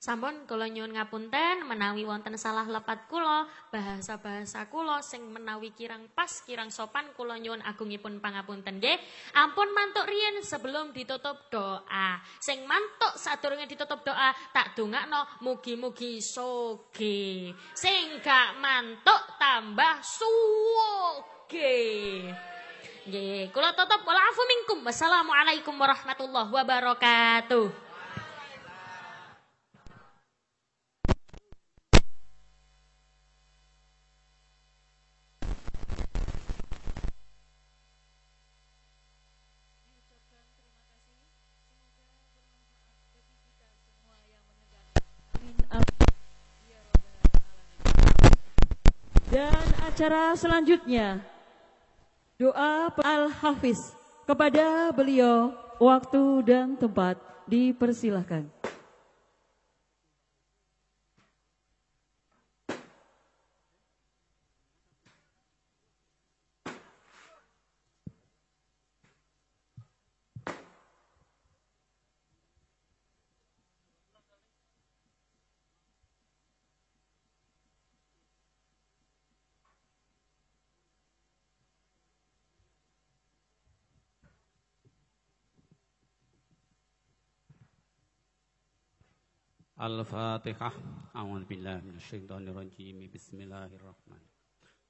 Sampun kula nyuwun ngapunten menawi wonten salah lepat kula, bahasa-bahasa kula sing menawi kirang pas, kirang sopan kula nyuwun agungipun pangapunten nggih. Ampun mantuk riyen sebelum ditutup doa. Sing mantuk sadurunge ditutup doa, tak dongakno mugi-mugi soge. Sing gak mantuk tambah suwoge. Nggih, kula tutup wala afu minkum. Wassalamualaikum warahmatullahi wabarakatuh. Acara selanjutnya doa Al-Hafiz kepada beliau waktu dan tempat dipersilahkan. Al-Fatihah. A'udzu billahi minasyaitonir rajim. Bismillahirrahmanirrahim.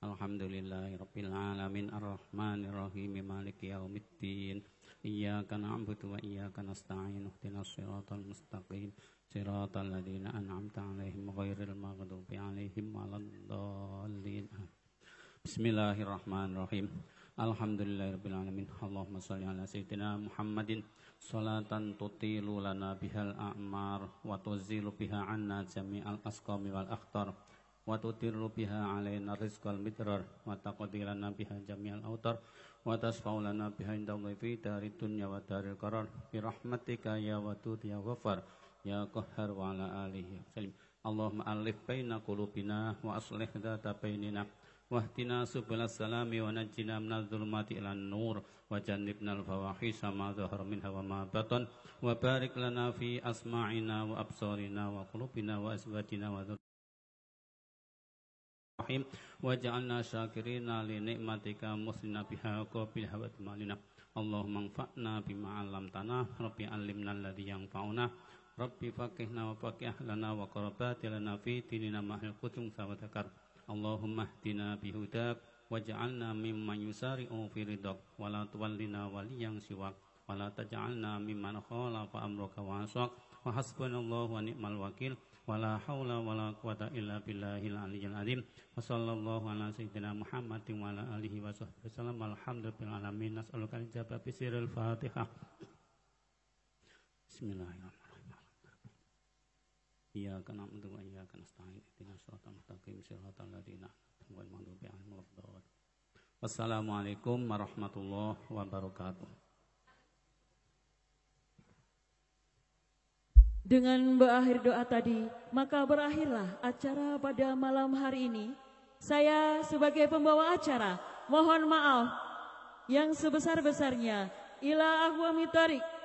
Alhamdulillahi rabbil alamin arrahmanir rahim maliki yaumiddin. Iyyaka na'budu wa iyyaka nasta'in. Ihdinas siratal mustaqim. Siratal ladzina an'amta 'alaihim ghairil maghdubi 'alaihim waladdallin. Bismillahirrahmanirrahim. Alhamdulillahirrabbilalamin Allahumma salli ala sayyidina Muhammadin. Salatan tutilu lana bihal a'mar Wa tuzilu biha anna jami'al asqami wal akhtar Wa tutirru biha alayna rizqal mitrar Wa taqdirana biha jami'al autar Wa biha indallahi fi dari dunya wa dari karar Bi rahmatika ya wadud ya wafar, Ya kuhar wa ala alihi wa salim Allahumma alif bayna kulubina Wa aslih data واهدنا سبل السلام ونجنا من الظلمات إلى النور وجنبنا الفواحش ما ظهر منها وما بطن وبارك لنا في أسماعنا وأبصارنا وقلوبنا وأزواجنا وذرياتنا الرحيم واجعلنا شاكرين لنعمتك مسلمين بها وقبلها واتمالنا اللهم انفعنا بما علمتنا ربي علمنا الذي ينفعنا ربي فقهنا وفقه لنا وقربات لنا في ديننا مع القدم وذكر Allahumma hdina bihudak waj'alna mimman yusari'u fi ridak wa la tuwallina waliyan siwak wa la taj'alna mimman khalafa amraka wa asak wa hasbunallahu wa ni'mal wakil wa la hawla wa la quwata illa billahil aliyyil azim wa sallallahu ala sayyidina Muhammadin wa ala alihi wa sahbihi wasallam alhamdulillahi alamin nas'aluka sirril fatihah Bismillahirrahmanirrahim Iyyaka na'budu wa iyyaka nasta'in ihdinas siratal mustaqim siratal ladzina an'amta 'alaihim Wassalamualaikum warahmatullahi wabarakatuh. Dengan berakhir doa tadi, maka berakhirlah acara pada malam hari ini. Saya sebagai pembawa acara, mohon maaf yang sebesar-besarnya. Ila ahwa mitarik.